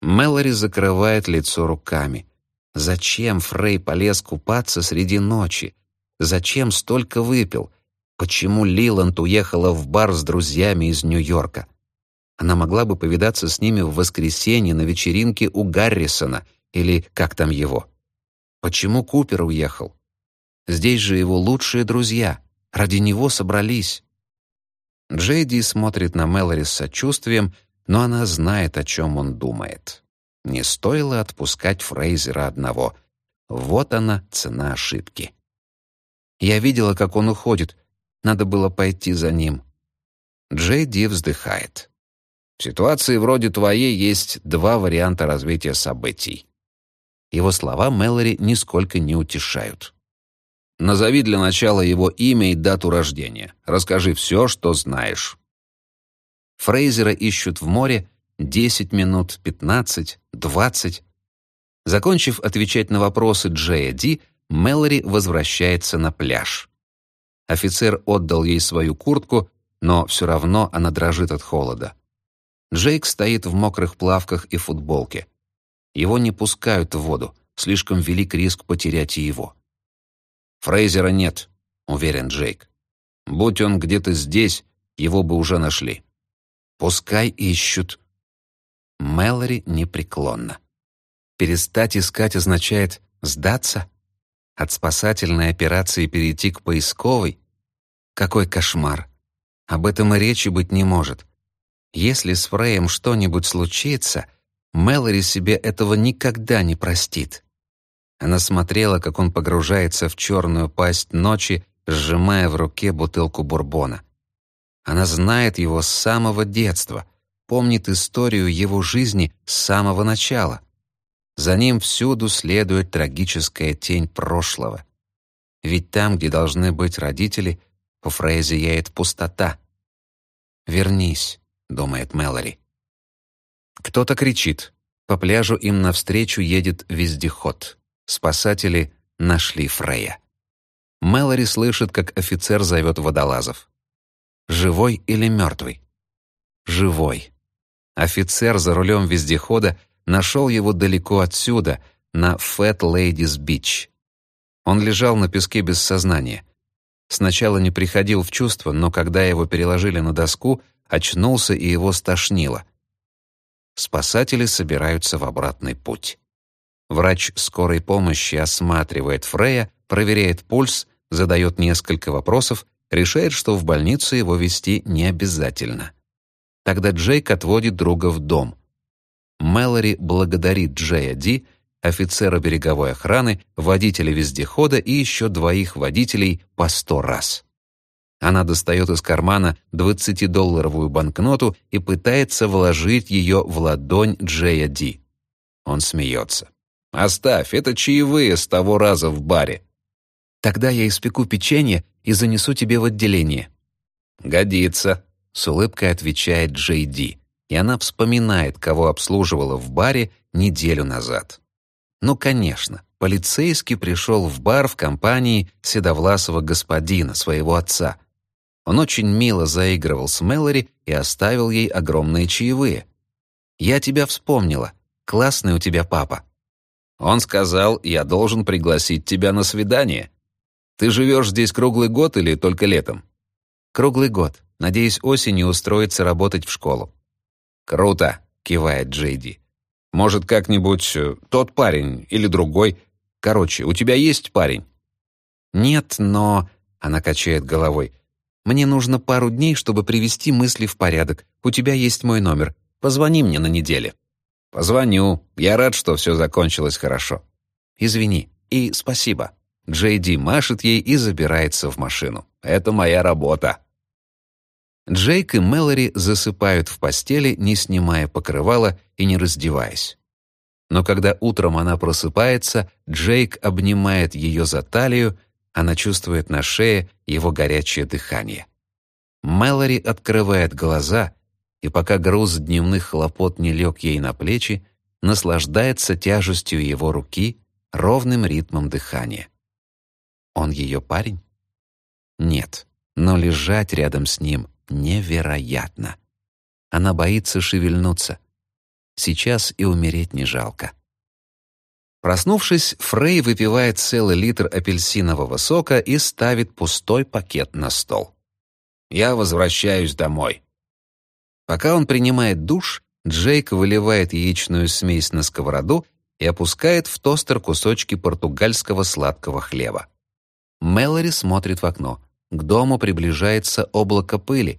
Speaker 1: Мэлори закрывает лицо руками. Зачем Фрей полез купаться среди ночи? Зачем столько выпил? Почему Лиланд уехала в бар с друзьями из Нью-Йорка? Она могла бы повидаться с ними в воскресенье на вечеринке у Гаррисона или как там его. Почему Купер уехал? Здесь же его лучшие друзья. Ради него собрались. Джейди смотрит на Мэлори с сочувствием, но она знает, о чем он думает. Не стоило отпускать Фрейзера одного. Вот она, цена ошибки. Я видела, как он уходит, надо было пойти за ним. Джей Ди вздыхает. В ситуации вроде твоей есть два варианта развития событий. Его слова Мэлори нисколько не утешают. Назови для начала его имя и дату рождения. Расскажи все, что знаешь. Фрейзера ищут в море 10 минут, 15, 20. Закончив отвечать на вопросы Джея Ди, Мэлори возвращается на пляж. Офицер отдал ей свою куртку, но все равно она дрожит от холода. Джейк стоит в мокрых плавках и футболке. Его не пускают в воду, слишком велик риск потерять и его. «Фрейзера нет», — уверен Джейк. «Будь он где-то здесь, его бы уже нашли». «Пускай ищут». Мэлори непреклонно. Перестать искать означает сдаться? От спасательной операции перейти к поисковой? Какой кошмар! Об этом и речи быть не может. Если с Фреем что-нибудь случится, Мэлори себе этого никогда не простит. Она смотрела, как он погружается в черную пасть ночи, сжимая в руке бутылку бурбона. Она знает его с самого детства, помнит историю его жизни с самого начала. За ним всюду следует трагическая тень прошлого. Ведь там, где должны быть родители, у Фрея зияет пустота. «Вернись», — думает Мэлори. Кто-то кричит. По пляжу им навстречу едет вездеход. Спасатели нашли Фрея. Мэлори слышит, как офицер зовет водолазов. «Живой или мертвый?» «Живой». Офицер за рулем вездехода нашел его далеко отсюда, на Fat Ladies Beach. Он лежал на песке без сознания. Сначала не приходил в чувство, но когда его переложили на доску, очнулся и его стошнило. Спасатели собираются в обратный путь. Врач скорой помощи осматривает Фрея, проверяет пульс, задает несколько вопросов, решает, что в больницу его вести не обязательно. Тогда Джейк отводит друга в дом. Мэлори благодарит Джея Ди, офицера береговой охраны, водителя вездехода и еще двоих водителей по сто раз. Она достает из кармана 20-долларовую банкноту и пытается вложить ее в ладонь Джея Ди. Он смеется. «Оставь, это чаевые с того раза в баре». «Тогда я испеку печенье и занесу тебе в отделение». «Годится», — с улыбкой отвечает Джей Ди, и она вспоминает, кого обслуживала в баре неделю назад. Ну, конечно, полицейский пришел в бар в компании седовласого господина, своего отца, он очень мило заигрывал с Мэлори и оставил ей огромные чаевые. «Я тебя вспомнила. Классный у тебя папа». Он сказал, «Я должен пригласить тебя на свидание. Ты живешь здесь круглый год или только летом?» «Круглый год. Надеюсь, осенью устроиться работать в школу». «Круто», — кивает Джейди. «Может, как-нибудь э, тот парень или другой. Короче, у тебя есть парень?» «Нет, но...» — она качает головой. Мне нужно пару дней, чтобы привести мысли в порядок. У тебя есть мой номер. Позвони мне на неделе». «Позвоню. Я рад, что все закончилось хорошо». «Извини. И спасибо». Джей Ди машет ей и забирается в машину. «Это моя работа». Джейк и Мэлори засыпают в постели, не снимая покрывала и не раздеваясь. Но когда утром она просыпается, Джейк обнимает ее за талию, она чувствует на шее его горячее дыхание. Мэлори открывает глаза, и пока груз дневных хлопот не лег ей на плечи, наслаждается тяжестью его руки, ровным ритмом дыхания. Он ее парень? Нет, но лежать рядом с ним невероятно. Она боится шевельнуться. Сейчас и умереть не жалко. Проснувшись, Фрей выпивает целый литр апельсинового сока и ставит пустой пакет на стол. «Я возвращаюсь домой». Пока он принимает душ, Джейк выливает яичную смесь на сковороду и опускает в тостер кусочки португальского сладкого хлеба. Мэлори смотрит в окно. К дому приближается облако пыли.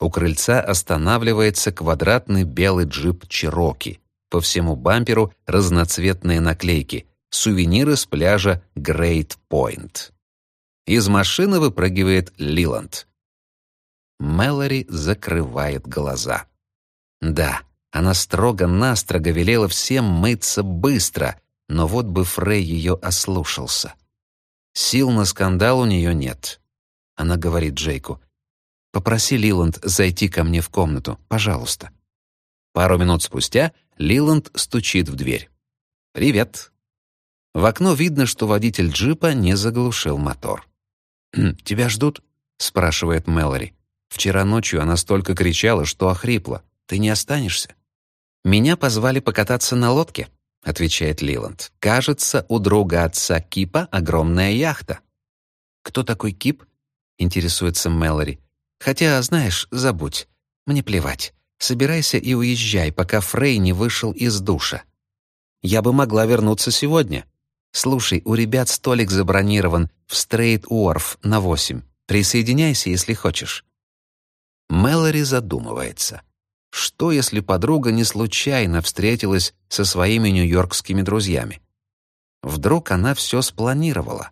Speaker 1: У крыльца останавливается квадратный белый джип Чироки. По всему бамперу разноцветные наклейки «Сувениры с пляжа Грейт Пойнт». Из машины выпрыгивает Лиланд. Мэлори закрывает глаза. Да, она строго-настрого велела всем мыться быстро, но вот бы Фрей ее ослушался. Сил на скандал у нее нет. Она говорит Джейку, «Попроси Лиланд зайти ко мне в комнату, пожалуйста». Пару минут спустя Лиланд стучит в дверь. «Привет». В окно видно, что водитель джипа не заглушил мотор. «Хм, «Тебя ждут?» — спрашивает Мэлори. «Вчера ночью она столько кричала, что охрипла. Ты не останешься?» «Меня позвали покататься на лодке», — отвечает Лиланд. «Кажется, у друга отца Кипа огромная яхта». «Кто такой Кип?» — интересуется Мэлори. «Хотя, знаешь, забудь. Мне плевать. Собирайся и уезжай, пока Фрей не вышел из душа. Я бы могла вернуться сегодня. Слушай, у ребят столик забронирован в Стрейт Уорф на восемь. Присоединяйся, если хочешь». Мэлори задумывается. Что, если подруга не случайно встретилась со своими нью-йоркскими друзьями? Вдруг она все спланировала?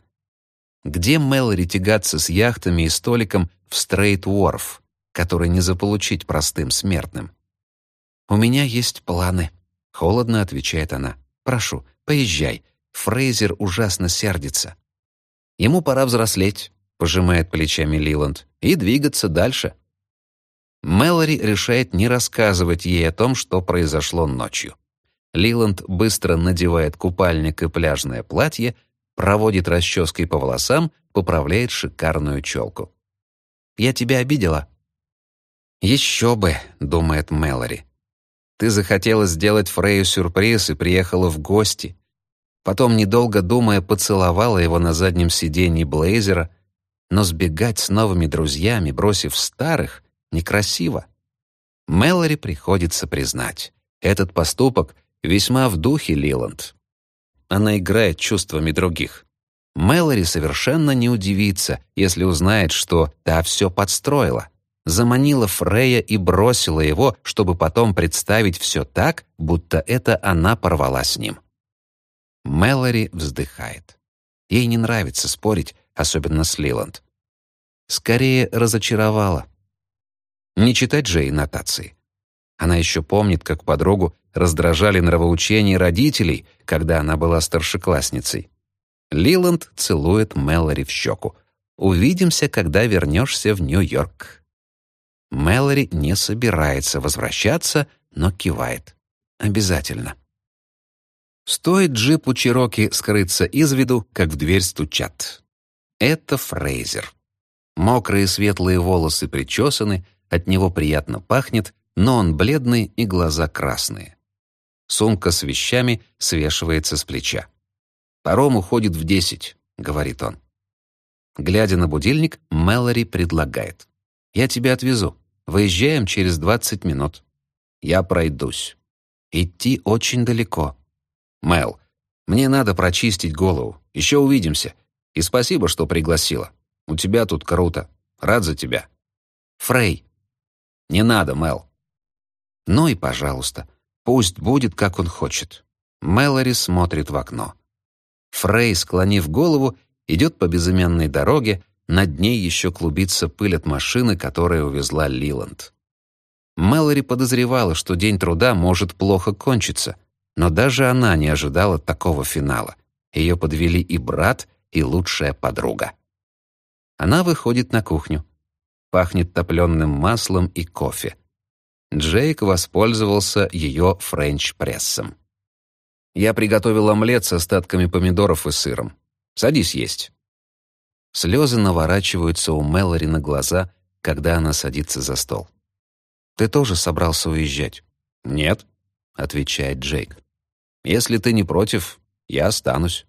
Speaker 1: Где Мэлори тягаться с яхтами и столиком в Стрейт Уорф? который не заполучить простым смертным. «У меня есть планы», — холодно отвечает она. «Прошу, поезжай. Фрейзер ужасно сердится». «Ему пора взрослеть», — пожимает плечами Лиланд, «и двигаться дальше». Мэлори решает не рассказывать ей о том, что произошло ночью. Лиланд быстро надевает купальник и пляжное платье, проводит расческой по волосам, поправляет шикарную челку. «Я тебя обидела?» «Еще бы», — думает Мэлори. «Ты захотела сделать Фрею сюрприз и приехала в гости. Потом, недолго думая, поцеловала его на заднем сиденье блейзера, но сбегать с новыми друзьями, бросив старых, некрасиво. Мэлори приходится признать, этот поступок весьма в духе Лиланд. Она играет чувствами других. Мэлори совершенно не удивится, если узнает, что та все подстроила — заманила Фрея и бросила его, чтобы потом представить все так, будто это она порвала с ним. Мэлори вздыхает. Ей не нравится спорить, особенно с Лиланд. Скорее разочаровала. Не читать же ей нотации. Она еще помнит, как подругу раздражали нравоучения родителей, когда она была старшеклассницей. Лиланд целует Мэлори в щеку. «Увидимся, когда вернешься в Нью-Йорк». Мэлори не собирается возвращаться, но кивает. «Обязательно». Стоит джипу Чироки скрыться из виду, как в дверь стучат. Это Фрейзер. Мокрые светлые волосы причесаны, от него приятно пахнет, но он бледный и глаза красные. Сумка с вещами свешивается с плеча. «Паром уходит в десять», — говорит он. Глядя на будильник, Мэлори предлагает. «Я тебя отвезу. Выезжаем через двадцать минут. Я пройдусь. Идти очень далеко. Мэл, мне надо прочистить голову. Еще увидимся. И спасибо, что пригласила. У тебя тут круто. Рад за тебя. Фрей. Не надо, Мэл. Ну и пожалуйста. Пусть будет, как он хочет. Мэлори смотрит в окно. Фрей, склонив голову, идет по безымянной дороге, над ней еще клубится пыль от машины, которая увезла Лиланд. Мэлори подозревала, что день труда может плохо кончиться, но даже она не ожидала такого финала. Ее подвели и брат, и лучшая подруга. Она выходит на кухню. Пахнет топленым маслом и кофе. Джейк воспользовался ее френч-прессом. «Я приготовил омлет с остатками помидоров и сыром. Садись есть». Слезы наворачиваются у Мэлори на глаза, когда она садится за стол. «Ты тоже собрался уезжать?» «Нет», — отвечает Джейк. «Если ты не против, я останусь».